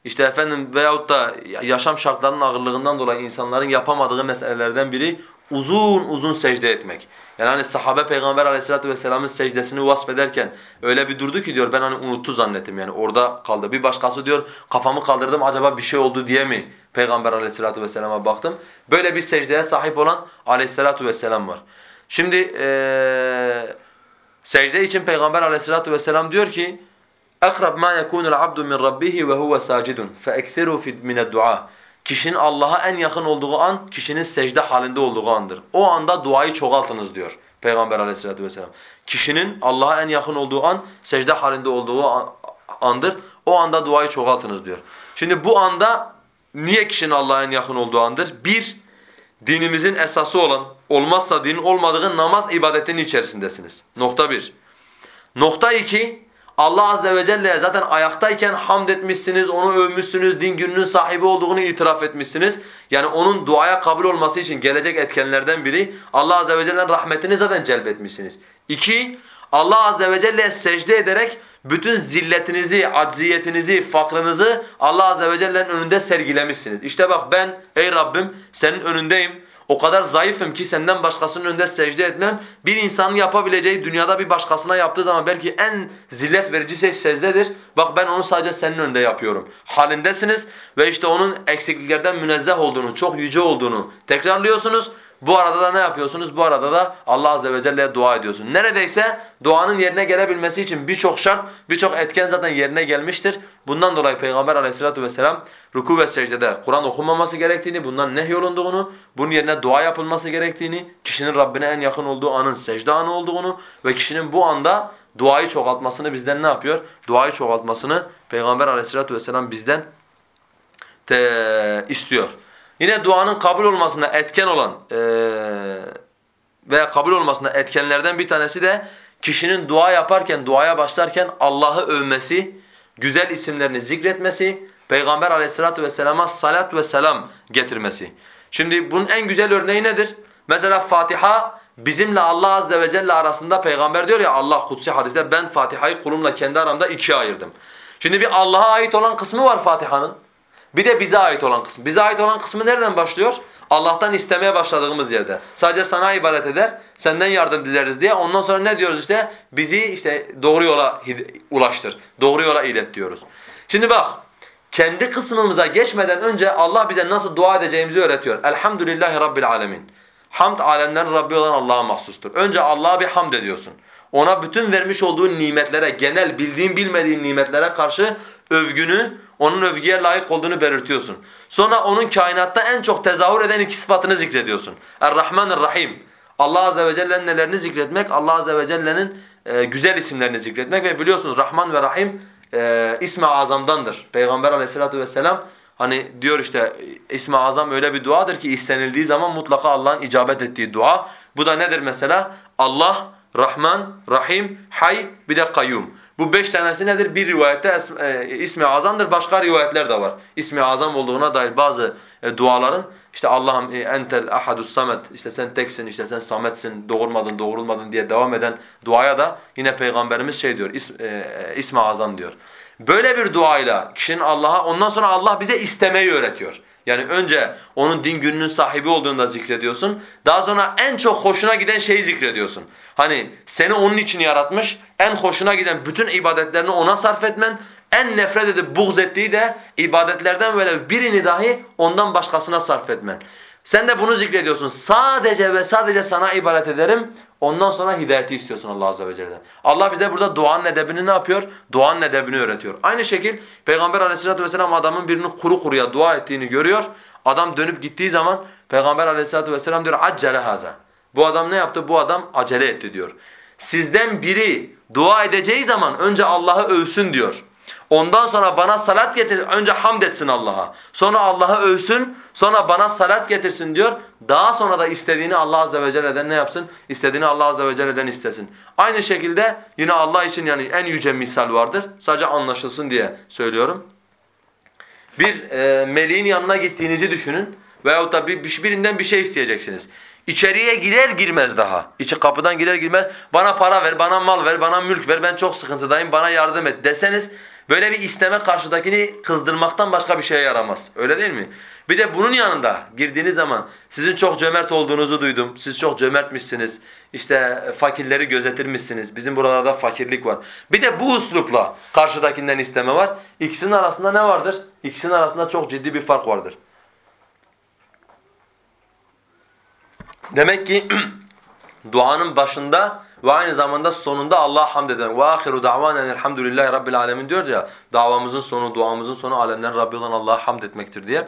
işte efendim veyahut da yaşam şartlarının ağırlığından dolayı insanların yapamadığı meselelerden biri uzun uzun secde etmek. Yani hani sahabe peygamber aleyhissalatu vesselamın secdesini vasfederken öyle bir durdu ki diyor ben hani unuttu zannettim yani orada kaldı. Bir başkası diyor kafamı kaldırdım acaba bir şey oldu diye mi peygamber aleyhissalatu vesselama baktım. Böyle bir secdeye sahip olan aleyhissalatu vesselam var. Şimdi ee, secde için peygamber aleyhissalatu vesselam diyor ki Akrab ma yekunu al-abdu min rabbih ve huve sacidun. Feeksiru min dua Kişinin Allah'a en yakın olduğu an, kişinin secde halinde olduğu andır. O anda duayı çoğaltınız diyor Peygamber Aleyhisselatü vesselam. Kişinin Allah'a en yakın olduğu an, secde halinde olduğu an, andır. O anda duayı çoğaltınız diyor. Şimdi bu anda niye kişinin Allah'a en yakın olduğu andır? Bir, dinimizin esası olan, olmazsa dinin olmadığı namaz ibadetinin içerisindesiniz. Nokta bir. Nokta iki, Allah azze ve celle'ye zaten ayaktayken hamd etmişsiniz, onu övmüşsünüz, din gününün sahibi olduğunu itiraf etmişsiniz. Yani onun duaya kabul olması için gelecek etkenlerden biri Allah azze ve celle'nin rahmetini zaten celbetmişsiniz. İki, Allah azze ve celle'ye secde ederek bütün zilletinizi, acziyetinizi, fakrınızı Allah azze ve celle'nin önünde sergilemişsiniz. İşte bak ben ey Rabbim senin önündeyim. O kadar zayıfım ki senden başkasının önünde secde etmem. Bir insanın yapabileceği dünyada bir başkasına yaptığı zaman belki en zillet verici şey secdedir. Bak ben onu sadece senin önünde yapıyorum. Halindesiniz ve işte onun eksikliklerden münezzeh olduğunu, çok yüce olduğunu tekrarlıyorsunuz. Bu arada da ne yapıyorsunuz? Bu arada da Allah azze ve celle'ye dua ediyorsun. Neredeyse duanın yerine gelebilmesi için birçok şart, birçok etken zaten yerine gelmiştir. Bundan dolayı Peygamber aleyhissalatu vesselam ruku ve secdede Kur'an okunmaması gerektiğini, bundan nehyolunduğunu, bunun yerine dua yapılması gerektiğini, kişinin Rabbine en yakın olduğu anın secde anı olduğunu ve kişinin bu anda duayı çoğaltmasını bizden ne yapıyor? Duayı çoğaltmasını Peygamber aleyhissalatu vesselam bizden istiyor. Yine duanın kabul olmasına etken olan e, veya kabul olmasına etkenlerden bir tanesi de kişinin dua yaparken, duaya başlarken Allah'ı övmesi, güzel isimlerini zikretmesi, Peygamber aleyhissalatu vesselama salat ve selam getirmesi. Şimdi bunun en güzel örneği nedir? Mesela Fatiha bizimle Allah azze ve celle arasında peygamber diyor ya Allah kutsi hadiste ben Fatiha'yı kulumla kendi aramda ikiye ayırdım. Şimdi bir Allah'a ait olan kısmı var Fatiha'nın. Bir de bize ait olan kısmı. Bize ait olan kısmı nereden başlıyor? Allah'tan istemeye başladığımız yerde. Sadece sana ibadet eder, senden yardım dileriz diye. Ondan sonra ne diyoruz işte? Bizi işte doğru yola ulaştır. Doğru yola ilet diyoruz. Şimdi bak, kendi kısmımıza geçmeden önce Allah bize nasıl dua edeceğimizi öğretiyor. Elhamdülillahi Rabbil alemin. Hamd alemlerin Rabbi olan Allah'a mahsustur. Önce Allah'a bir hamd ediyorsun. Ona bütün vermiş olduğu nimetlere, genel bildiğin bilmediğin nimetlere karşı övgünü, onun övgüye layık olduğunu belirtiyorsun. Sonra onun kainatta en çok tezahür eden iki sıfatını zikrediyorsun. Er-Rahman Er-Rahim. Allah azze ve celle'nin nelerini zikretmek, Allah azze ve celle'nin e, güzel isimlerini zikretmek ve biliyorsunuz Rahman ve Rahim e, ismi azamdandır. Peygamber aleyhissalatu vesselam hani diyor işte ismi azam öyle bir duadır ki istenildiği zaman mutlaka Allah'ın icabet ettiği dua. Bu da nedir mesela? Allah, Rahman, Rahim, Hay bir de Kayyum. Bu beş tanesi nedir? Bir rivayette e, ismi azamdır. Başka rivayetler de var. İsmi azam olduğuna dair bazı e, duaların işte Allah'ım e, entel ahadus samet işte sen teksin işte sen sametsin doğurmadın doğurulmadın diye devam eden duaya da yine peygamberimiz şey diyor is, e, ismi azam diyor. Böyle bir duayla kişinin Allah'a ondan sonra Allah bize istemeyi öğretiyor. Yani önce onun din gününün sahibi olduğunu da zikrediyorsun. Daha sonra en çok hoşuna giden şeyi zikrediyorsun. Hani seni onun için yaratmış, en hoşuna giden bütün ibadetlerini ona sarf etmen, en nefret edip buğz ettiği de ibadetlerden böyle birini dahi ondan başkasına sarf etmen. Sen de bunu zikrediyorsun. Sadece ve sadece sana ibadet ederim. Ondan sonra hidayeti istiyorsun Allah azze ve celle'den. Allah bize burada duanın edebini ne yapıyor? Duanın edebini öğretiyor. Aynı şekil Peygamber aleyhissalatu vesselam adamın birinin kuru kuruya dua ettiğini görüyor. Adam dönüp gittiği zaman Peygamber aleyhissalatu vesselam diyor accele haza. Bu adam ne yaptı? Bu adam acele etti diyor. Sizden biri dua edeceği zaman önce Allah'ı övsün diyor. Ondan sonra bana salat getir. Önce hamd etsin Allah'a. Sonra Allah'ı övsün. Sonra bana salat getirsin diyor. Daha sonra da istediğini Allah azze ve celle'den ne yapsın? İstediğini Allah azze ve celle'den istesin. Aynı şekilde yine Allah için yani en yüce misal vardır. Sadece anlaşılsın diye söylüyorum. Bir e, meleğin yanına gittiğinizi düşünün. Veyahut da bir, birinden bir şey isteyeceksiniz. İçeriye girer girmez daha. İçi kapıdan girer girmez bana para ver, bana mal ver, bana mülk ver, ben çok sıkıntıdayım, bana yardım et deseniz Böyle bir isteme karşıdakini kızdırmaktan başka bir şeye yaramaz. Öyle değil mi? Bir de bunun yanında girdiğiniz zaman sizin çok cömert olduğunuzu duydum. Siz çok cömertmişsiniz. İşte fakirleri gözetirmişsiniz. Bizim buralarda fakirlik var. Bir de bu uslupla karşıdakinden isteme var. İkisinin arasında ne vardır? İkisinin arasında çok ciddi bir fark vardır. Demek ki duanın başında ve aynı zamanda sonunda Allah'a hamd eden. Ve ahiru da'vanen elhamdülillahi rabbil alemin diyor ya davamızın sonu, duamızın sonu alemlerin Rabbi olan Allah'a hamd etmektir diye.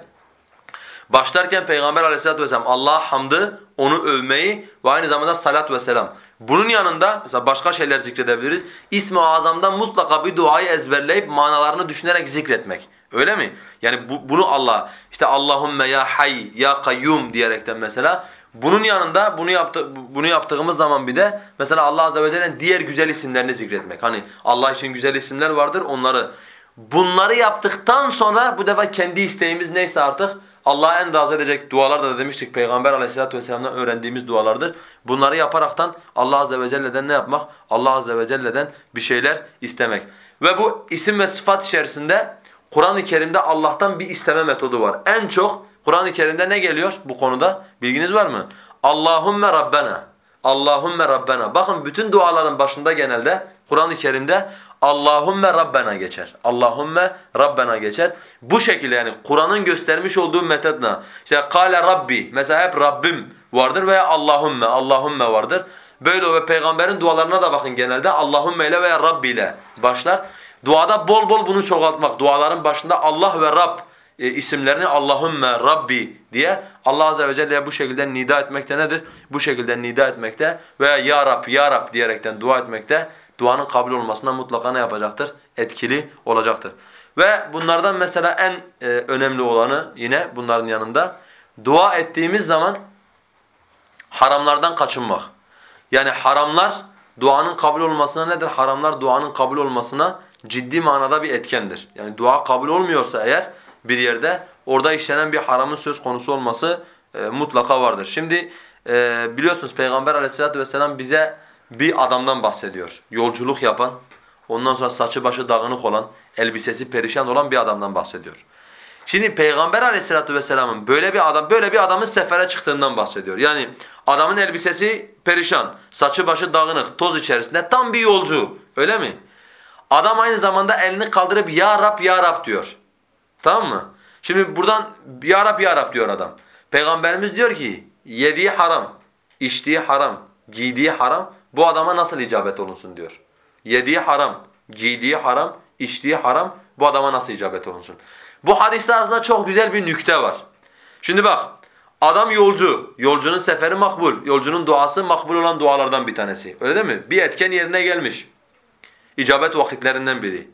Başlarken Peygamber aleyhissalatu vesselam Allah'a hamdı, onu övmeyi ve aynı zamanda salat ve selam. Bunun yanında mesela başka şeyler zikredebiliriz. İsmi azamdan mutlaka bir duayı ezberleyip manalarını düşünerek zikretmek. Öyle mi? Yani bu, bunu Allah işte Allahumme ya hay ya kayyum diyerekten mesela bunun yanında bunu yaptı, bunu yaptığımız zaman bir de mesela Allah azze ve celle'nin diğer güzel isimlerini zikretmek. Hani Allah için güzel isimler vardır. Onları bunları yaptıktan sonra bu defa kendi isteğimiz neyse artık Allah'a en razı edecek dualar da demiştik Peygamber Aleyhisselatü vesselam'dan öğrendiğimiz dualardır. Bunları yaparaktan Allah azze ve celle'den ne yapmak? Allah azze ve celle'den bir şeyler istemek. Ve bu isim ve sıfat içerisinde Kur'an-ı Kerim'de Allah'tan bir isteme metodu var. En çok Kur'an-ı Kerim'de ne geliyor bu konuda? Bilginiz var mı? Allahumme Rabbena. Allahumme Rabbena. Bakın bütün duaların başında genelde Kur'an-ı Kerim'de Allahumme Rabbena geçer. Allahumme Rabbena geçer. Bu şekilde yani Kur'an'ın göstermiş olduğu metodla işte kâle Rabbi mesela hep Rabbim vardır veya Allahümme, Allahümme vardır. Böyle ve peygamberin dualarına da bakın genelde Allahümme ile veya Rabbi ile başlar. Duada bol bol bunu çoğaltmak. Duaların başında Allah ve Rab e, isimlerini Allahümme Rabbi diye Allah Azze ve Celle'ye bu şekilde nida etmekte nedir? Bu şekilde nida etmekte veya Ya Rab, Ya Rab diyerekten dua etmekte duanın kabul olmasına mutlaka ne yapacaktır? Etkili olacaktır. Ve bunlardan mesela en e, önemli olanı yine bunların yanında dua ettiğimiz zaman haramlardan kaçınmak. Yani haramlar duanın kabul olmasına nedir? Haramlar duanın kabul olmasına ciddi manada bir etkendir. Yani dua kabul olmuyorsa eğer bir yerde orada işlenen bir haramın söz konusu olması e, mutlaka vardır. Şimdi e, biliyorsunuz Peygamber aleyhissalatu vesselam bize bir adamdan bahsediyor. Yolculuk yapan, ondan sonra saçı başı dağınık olan, elbisesi perişan olan bir adamdan bahsediyor. Şimdi Peygamber aleyhissalatu vesselamın böyle bir adam böyle bir adamın sefere çıktığından bahsediyor. Yani adamın elbisesi perişan, saçı başı dağınık, toz içerisinde tam bir yolcu. Öyle mi? Adam aynı zamanda elini kaldırıp ya Rab ya Rab diyor. Tamam mı? Şimdi buradan ya Rab ya Rab diyor adam. Peygamberimiz diyor ki yediği haram, içtiği haram, giydiği haram bu adama nasıl icabet olunsun diyor. Yediği haram, giydiği haram, içtiği haram bu adama nasıl icabet olunsun. Bu hadiste aslında çok güzel bir nükte var. Şimdi bak adam yolcu, yolcunun seferi makbul, yolcunun duası makbul olan dualardan bir tanesi. Öyle değil mi? Bir etken yerine gelmiş. İcabet vakitlerinden biri.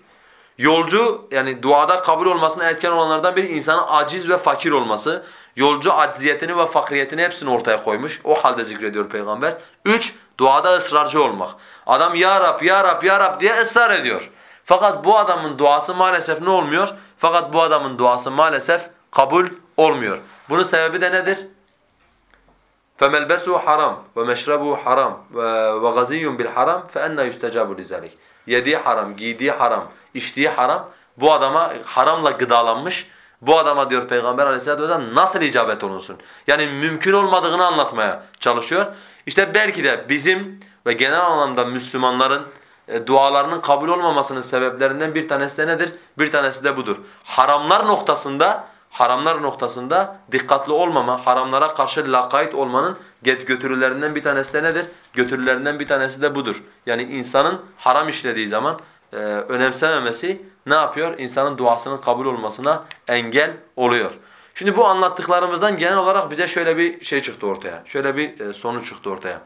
Yolcu yani duada kabul olmasına etken olanlardan biri insanın aciz ve fakir olması. Yolcu acziyetini ve fakriyetini hepsini ortaya koymuş. O halde zikrediyor peygamber. Üç, duada ısrarcı olmak. Adam ya Rab, ya Rab, ya Rab diye ısrar ediyor. Fakat bu adamın duası maalesef ne olmuyor? Fakat bu adamın duası maalesef kabul olmuyor. Bunun sebebi de nedir? فَمَلْبَسُهُ haram وَمَشْرَبُهُ haram وَغَزِيٌّ بِالْحَرَامِ فَاَنَّا يُسْتَجَابُ لِذَلِكِ Yediği haram, giydiği haram, içtiği haram. Bu adama haramla gıdalanmış. Bu adama diyor Peygamber aleyhissalatu vesselam nasıl icabet olunsun? Yani mümkün olmadığını anlatmaya çalışıyor. İşte belki de bizim ve genel anlamda Müslümanların e, dualarının kabul olmamasının sebeplerinden bir tanesi de nedir? Bir tanesi de budur. Haramlar noktasında haramlar noktasında dikkatli olmama, haramlara karşı lakayt olmanın götürülerinden bir tanesi de nedir? Götürülerinden bir tanesi de budur. Yani insanın haram işlediği zaman e, önemsememesi ne yapıyor? İnsanın duasının kabul olmasına engel oluyor. Şimdi bu anlattıklarımızdan genel olarak bize şöyle bir şey çıktı ortaya. Şöyle bir e, sonuç çıktı ortaya.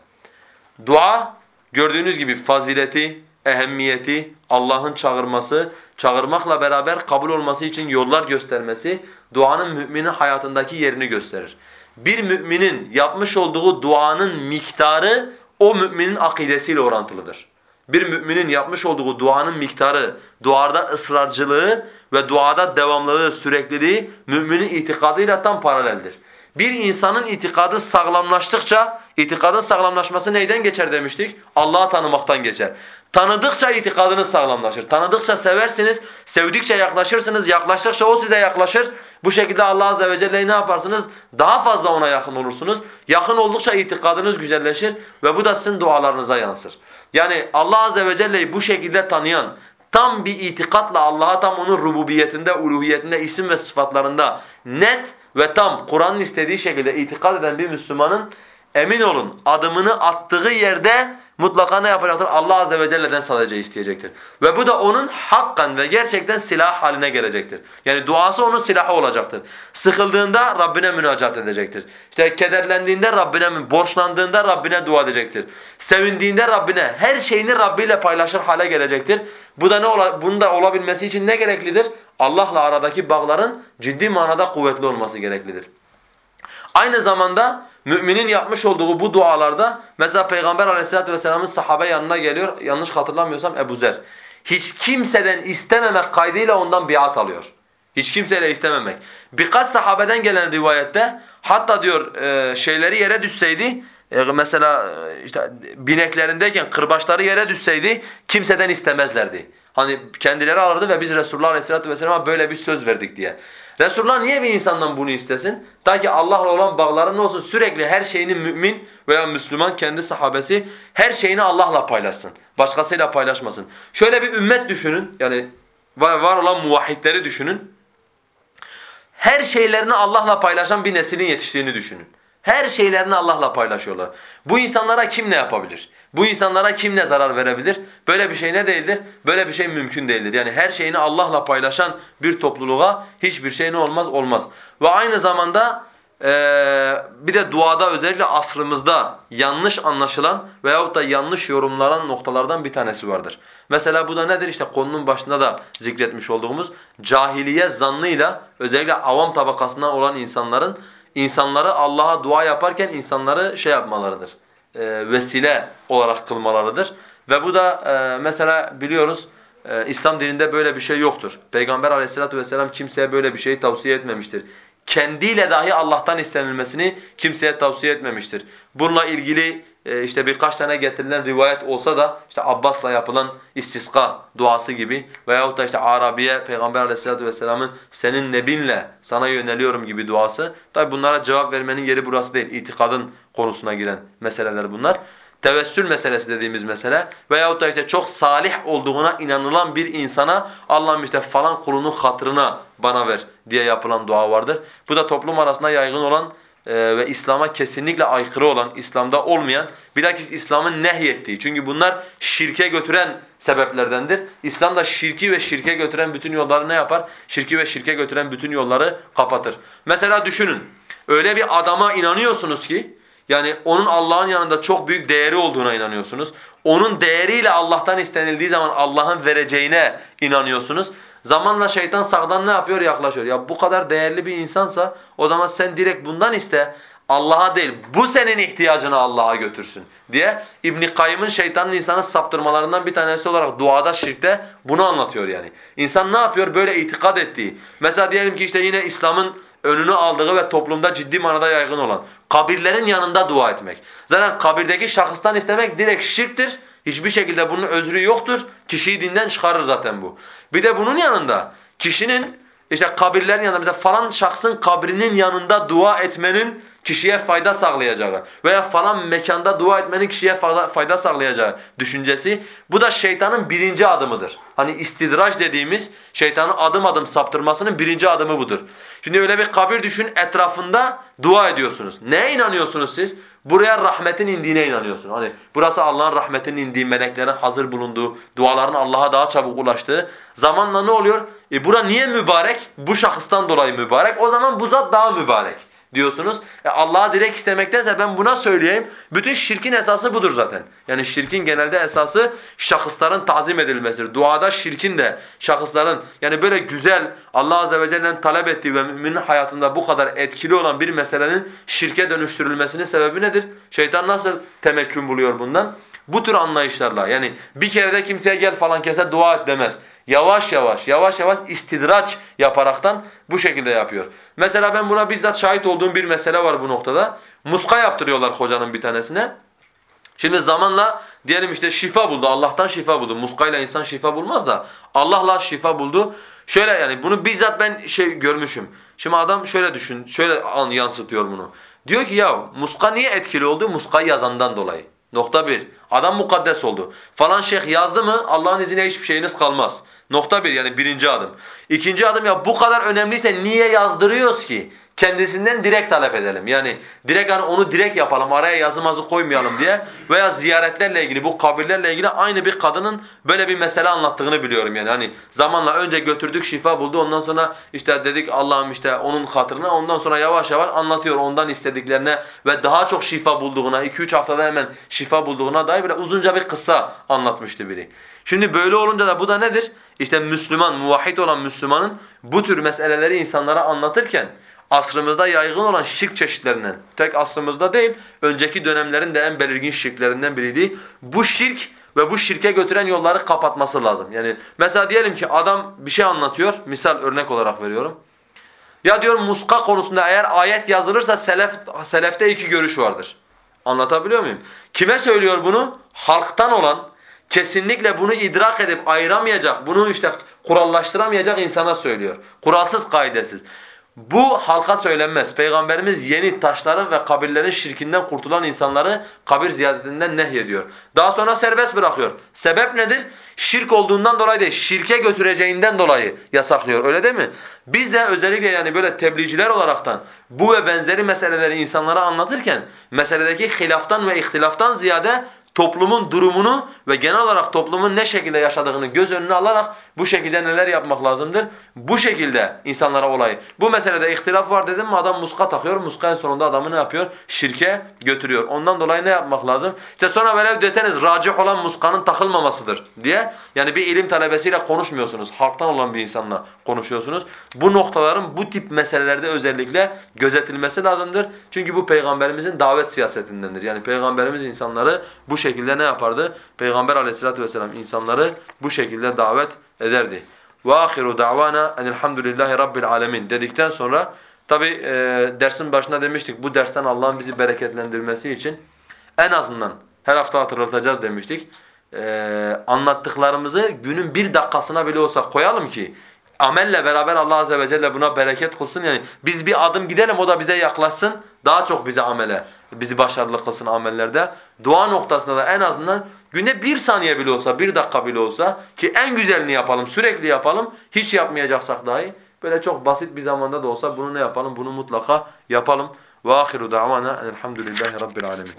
Dua gördüğünüz gibi fazileti, ehemmiyeti, Allah'ın çağırması, çağırmakla beraber kabul olması için yollar göstermesi duanın müminin hayatındaki yerini gösterir. Bir müminin yapmış olduğu duanın miktarı o müminin akidesiyle orantılıdır. Bir müminin yapmış olduğu duanın miktarı, duada ısrarcılığı ve duada devamlılığı, sürekliliği müminin itikadıyla tam paraleldir. Bir insanın itikadı sağlamlaştıkça, itikadın sağlamlaşması neyden geçer demiştik? Allah'ı tanımaktan geçer. Tanıdıkça itikadınız sağlamlaşır. Tanıdıkça seversiniz, sevdikçe yaklaşırsınız, yaklaştıkça o size yaklaşır. Bu şekilde Allah Azze ve Celle'yi ne yaparsınız? Daha fazla ona yakın olursunuz. Yakın oldukça itikadınız güzelleşir ve bu da sizin dualarınıza yansır. Yani Allah Azze ve Celle'yi bu şekilde tanıyan, tam bir itikatla Allah'a tam onun rububiyetinde, uluhiyetinde, isim ve sıfatlarında net ve tam Kur'an'ın istediği şekilde itikad eden bir Müslümanın emin olun adımını attığı yerde mutlaka ne yapacaktır? Allah azze ve celle'den sadece isteyecektir. Ve bu da onun hakkan ve gerçekten silah haline gelecektir. Yani duası onun silahı olacaktır. Sıkıldığında Rabbine münacat edecektir. İşte kederlendiğinde Rabbine, borçlandığında Rabbine dua edecektir. Sevindiğinde Rabbine, her şeyini Rabbiyle paylaşır hale gelecektir. Bu da ne ola, bunun da olabilmesi için ne gereklidir? Allah'la aradaki bağların ciddi manada kuvvetli olması gereklidir. Aynı zamanda müminin yapmış olduğu bu dualarda mesela Peygamber aleyhissalatu vesselamın sahabe yanına geliyor. Yanlış hatırlamıyorsam Ebu Zer. Hiç kimseden istememek kaydıyla ondan biat alıyor. Hiç kimseyle istememek. Birkaç sahabeden gelen rivayette hatta diyor e, şeyleri yere düşseydi e, mesela e, işte bineklerindeyken kırbaçları yere düşseydi kimseden istemezlerdi. Hani kendileri alırdı ve biz Resulullah Aleyhisselatü Vesselam'a böyle bir söz verdik diye. Resulullah niye bir insandan bunu istesin? Ta ki Allah'la olan bağları ne olsun? Sürekli her şeyini mümin veya Müslüman kendi sahabesi her şeyini Allah'la paylaşsın. Başkasıyla paylaşmasın. Şöyle bir ümmet düşünün. Yani var, var olan muvahhidleri düşünün. Her şeylerini Allah'la paylaşan bir neslin yetiştiğini düşünün. Her şeylerini Allah'la paylaşıyorlar. Bu insanlara kim ne yapabilir? Bu insanlara kim ne zarar verebilir? Böyle bir şey ne değildir? Böyle bir şey mümkün değildir. Yani her şeyini Allah'la paylaşan bir topluluğa hiçbir şey ne olmaz? Olmaz. Ve aynı zamanda ee, bir de duada özellikle asrımızda yanlış anlaşılan veyahut da yanlış yorumlanan noktalardan bir tanesi vardır. Mesela bu da nedir? İşte konunun başında da zikretmiş olduğumuz cahiliye zannıyla özellikle avam tabakasından olan insanların insanları Allah'a dua yaparken insanları şey yapmalarıdır. E, vesile olarak kılmalarıdır. Ve bu da e, mesela biliyoruz e, İslam dininde böyle bir şey yoktur. Peygamber aleyhissalatu vesselam kimseye böyle bir şeyi tavsiye etmemiştir kendiyle dahi Allah'tan istenilmesini kimseye tavsiye etmemiştir. Bununla ilgili e, işte birkaç tane getirilen rivayet olsa da işte Abbas'la yapılan istiska duası gibi veyahut da işte Arabiye Peygamber Aleyhisselatü vesselamın senin nebinle sana yöneliyorum gibi duası. Tabi bunlara cevap vermenin yeri burası değil. İtikadın konusuna giren meseleler bunlar tevessül meselesi dediğimiz mesele veyahut da işte çok salih olduğuna inanılan bir insana Allah'ım işte falan kulunun hatırına bana ver diye yapılan dua vardır. Bu da toplum arasında yaygın olan e, ve İslam'a kesinlikle aykırı olan, İslam'da olmayan, bilakis İslam'ın nehyettiği. Çünkü bunlar şirke götüren sebeplerdendir. İslam da şirki ve şirke götüren bütün yolları ne yapar? Şirki ve şirke götüren bütün yolları kapatır. Mesela düşünün, öyle bir adama inanıyorsunuz ki, yani onun Allah'ın yanında çok büyük değeri olduğuna inanıyorsunuz. Onun değeriyle Allah'tan istenildiği zaman Allah'ın vereceğine inanıyorsunuz. Zamanla şeytan sağdan ne yapıyor? Yaklaşıyor. Ya bu kadar değerli bir insansa o zaman sen direkt bundan iste. Allah'a değil, bu senin ihtiyacını Allah'a götürsün diye İbn Kayyım'ın şeytanın insanı saptırmalarından bir tanesi olarak duada şirkte bunu anlatıyor yani. İnsan ne yapıyor? Böyle itikad ettiği. Mesela diyelim ki işte yine İslam'ın önünü aldığı ve toplumda ciddi manada yaygın olan kabirlerin yanında dua etmek. Zaten kabirdeki şahıstan istemek direkt şirktir. Hiçbir şekilde bunun özrü yoktur. Kişiyi dinden çıkarır zaten bu. Bir de bunun yanında kişinin işte kabirlerin yanında mesela falan şahsın kabrinin yanında dua etmenin kişiye fayda sağlayacağı veya falan mekanda dua etmenin kişiye fayda sağlayacağı düşüncesi bu da şeytanın birinci adımıdır. Hani istidraç dediğimiz şeytanın adım adım saptırmasının birinci adımı budur. Şimdi öyle bir kabir düşün etrafında dua ediyorsunuz. Neye inanıyorsunuz siz? Buraya rahmetin indiğine inanıyorsun. Hani burası Allah'ın rahmetinin indiği, meleklerin hazır bulunduğu, duaların Allah'a daha çabuk ulaştığı. Zamanla ne oluyor? E bura niye mübarek? Bu şahıstan dolayı mübarek. O zaman bu zat daha mübarek diyorsunuz. E Allah'a direkt istemektense ben buna söyleyeyim. Bütün şirkin esası budur zaten. Yani şirkin genelde esası şahısların tazim edilmesidir. Duada şirkin de şahısların yani böyle güzel Allah azze ve celle'nin talep ettiği ve müminin hayatında bu kadar etkili olan bir meselenin şirke dönüştürülmesinin sebebi nedir? Şeytan nasıl temekkün buluyor bundan? Bu tür anlayışlarla yani bir kere de kimseye gel falan kese dua et demez. Yavaş yavaş, yavaş yavaş istidraç yaparaktan bu şekilde yapıyor. Mesela ben buna bizzat şahit olduğum bir mesele var bu noktada. Muska yaptırıyorlar hocanın bir tanesine. Şimdi zamanla diyelim işte şifa buldu. Allah'tan şifa buldu. Muskayla insan şifa bulmaz da Allah'la şifa buldu. Şöyle yani bunu bizzat ben şey görmüşüm. Şimdi adam şöyle düşün, şöyle an yansıtıyor bunu. Diyor ki ya muska niye etkili oldu? Muskayı yazandan dolayı. Nokta bir. Adam mukaddes oldu. Falan şeyh yazdı mı Allah'ın izniyle hiçbir şeyiniz kalmaz. Nokta bir yani birinci adım. İkinci adım ya bu kadar önemliyse niye yazdırıyoruz ki? Kendisinden direkt talep edelim. Yani direkt hani onu direkt yapalım, araya yazı mazı koymayalım diye. Veya ziyaretlerle ilgili, bu kabirlerle ilgili aynı bir kadının böyle bir mesele anlattığını biliyorum yani. Hani zamanla önce götürdük şifa buldu, ondan sonra işte dedik Allah'ım işte onun hatırına, ondan sonra yavaş yavaş anlatıyor ondan istediklerine ve daha çok şifa bulduğuna, 2-3 haftada hemen şifa bulduğuna dair böyle uzunca bir kıssa anlatmıştı biri. Şimdi böyle olunca da bu da nedir? İşte Müslüman, muvahhid olan Müslümanın bu tür meseleleri insanlara anlatırken asrımızda yaygın olan şirk çeşitlerinden, tek asrımızda değil, önceki dönemlerin de en belirgin şirklerinden biriydi. Bu şirk ve bu şirke götüren yolları kapatması lazım. Yani mesela diyelim ki adam bir şey anlatıyor, misal örnek olarak veriyorum. Ya diyor muska konusunda eğer ayet yazılırsa selef, selefte iki görüş vardır. Anlatabiliyor muyum? Kime söylüyor bunu? Halktan olan, kesinlikle bunu idrak edip ayıramayacak, bunu işte kurallaştıramayacak insana söylüyor. Kuralsız, kaidesiz. Bu halka söylenmez. Peygamberimiz yeni taşların ve kabirlerin şirkinden kurtulan insanları kabir ziyaretinden nehyediyor. Daha sonra serbest bırakıyor. Sebep nedir? Şirk olduğundan dolayı değil, şirke götüreceğinden dolayı yasaklıyor. Öyle değil mi? Biz de özellikle yani böyle tebliğciler olaraktan bu ve benzeri meseleleri insanlara anlatırken meseledeki hilaftan ve ihtilaftan ziyade toplumun durumunu ve genel olarak toplumun ne şekilde yaşadığını göz önüne alarak bu şekilde neler yapmak lazımdır? Bu şekilde insanlara olayı. Bu meselede ihtilaf var dedim mi adam muska takıyor. Muska en sonunda adamı ne yapıyor? Şirke götürüyor. Ondan dolayı ne yapmak lazım? İşte sonra velev deseniz racih olan muskanın takılmamasıdır diye. Yani bir ilim talebesiyle konuşmuyorsunuz. Halktan olan bir insanla konuşuyorsunuz. Bu noktaların bu tip meselelerde özellikle gözetilmesi lazımdır. Çünkü bu peygamberimizin davet siyasetindendir. Yani peygamberimiz insanları bu şekilde ne yapardı? Peygamber aleyhissalatu vesselam insanları bu şekilde davet ederdi. وَآخِرُ دَعْوَانَا اَنِ الْحَمْدُ لِلّٰهِ رَبِّ الْعَالَمِينَ dedikten sonra tabi e, dersin başında demiştik bu dersten Allah'ın bizi bereketlendirmesi için en azından her hafta hatırlatacağız demiştik. E, anlattıklarımızı günün bir dakikasına bile olsa koyalım ki amelle beraber Allah azze ve celle buna bereket kılsın. Yani biz bir adım gidelim o da bize yaklaşsın. Daha çok bize amele bizi başarılı kılsın amellerde. Dua noktasında da en azından günde bir saniye bile olsa bir dakika bile olsa ki en güzelini yapalım sürekli yapalım hiç yapmayacaksak dahi. Böyle çok basit bir zamanda da olsa bunu ne yapalım? Bunu mutlaka yapalım. Ve ahiru davana elhamdülillahi rabbil alemin